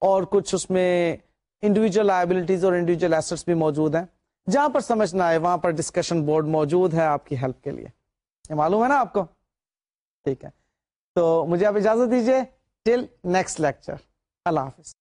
اور کچھ اس میں انڈیویجل لائبلٹیز اور انڈیویجل ایسٹس بھی موجود ہیں۔ جہاں پر سمجھ نہ آئے، وہاں پر ڈسکشن بورڈ موجود ہے آپ کی ہیلپ کے لیے۔ یہ معلوم ہے نا آپ کو؟ ٹھیک ہے۔ تو مجھے آپ اجازت دیجیے ٹل نیکسٹ لیکچر اللہ حافظ۔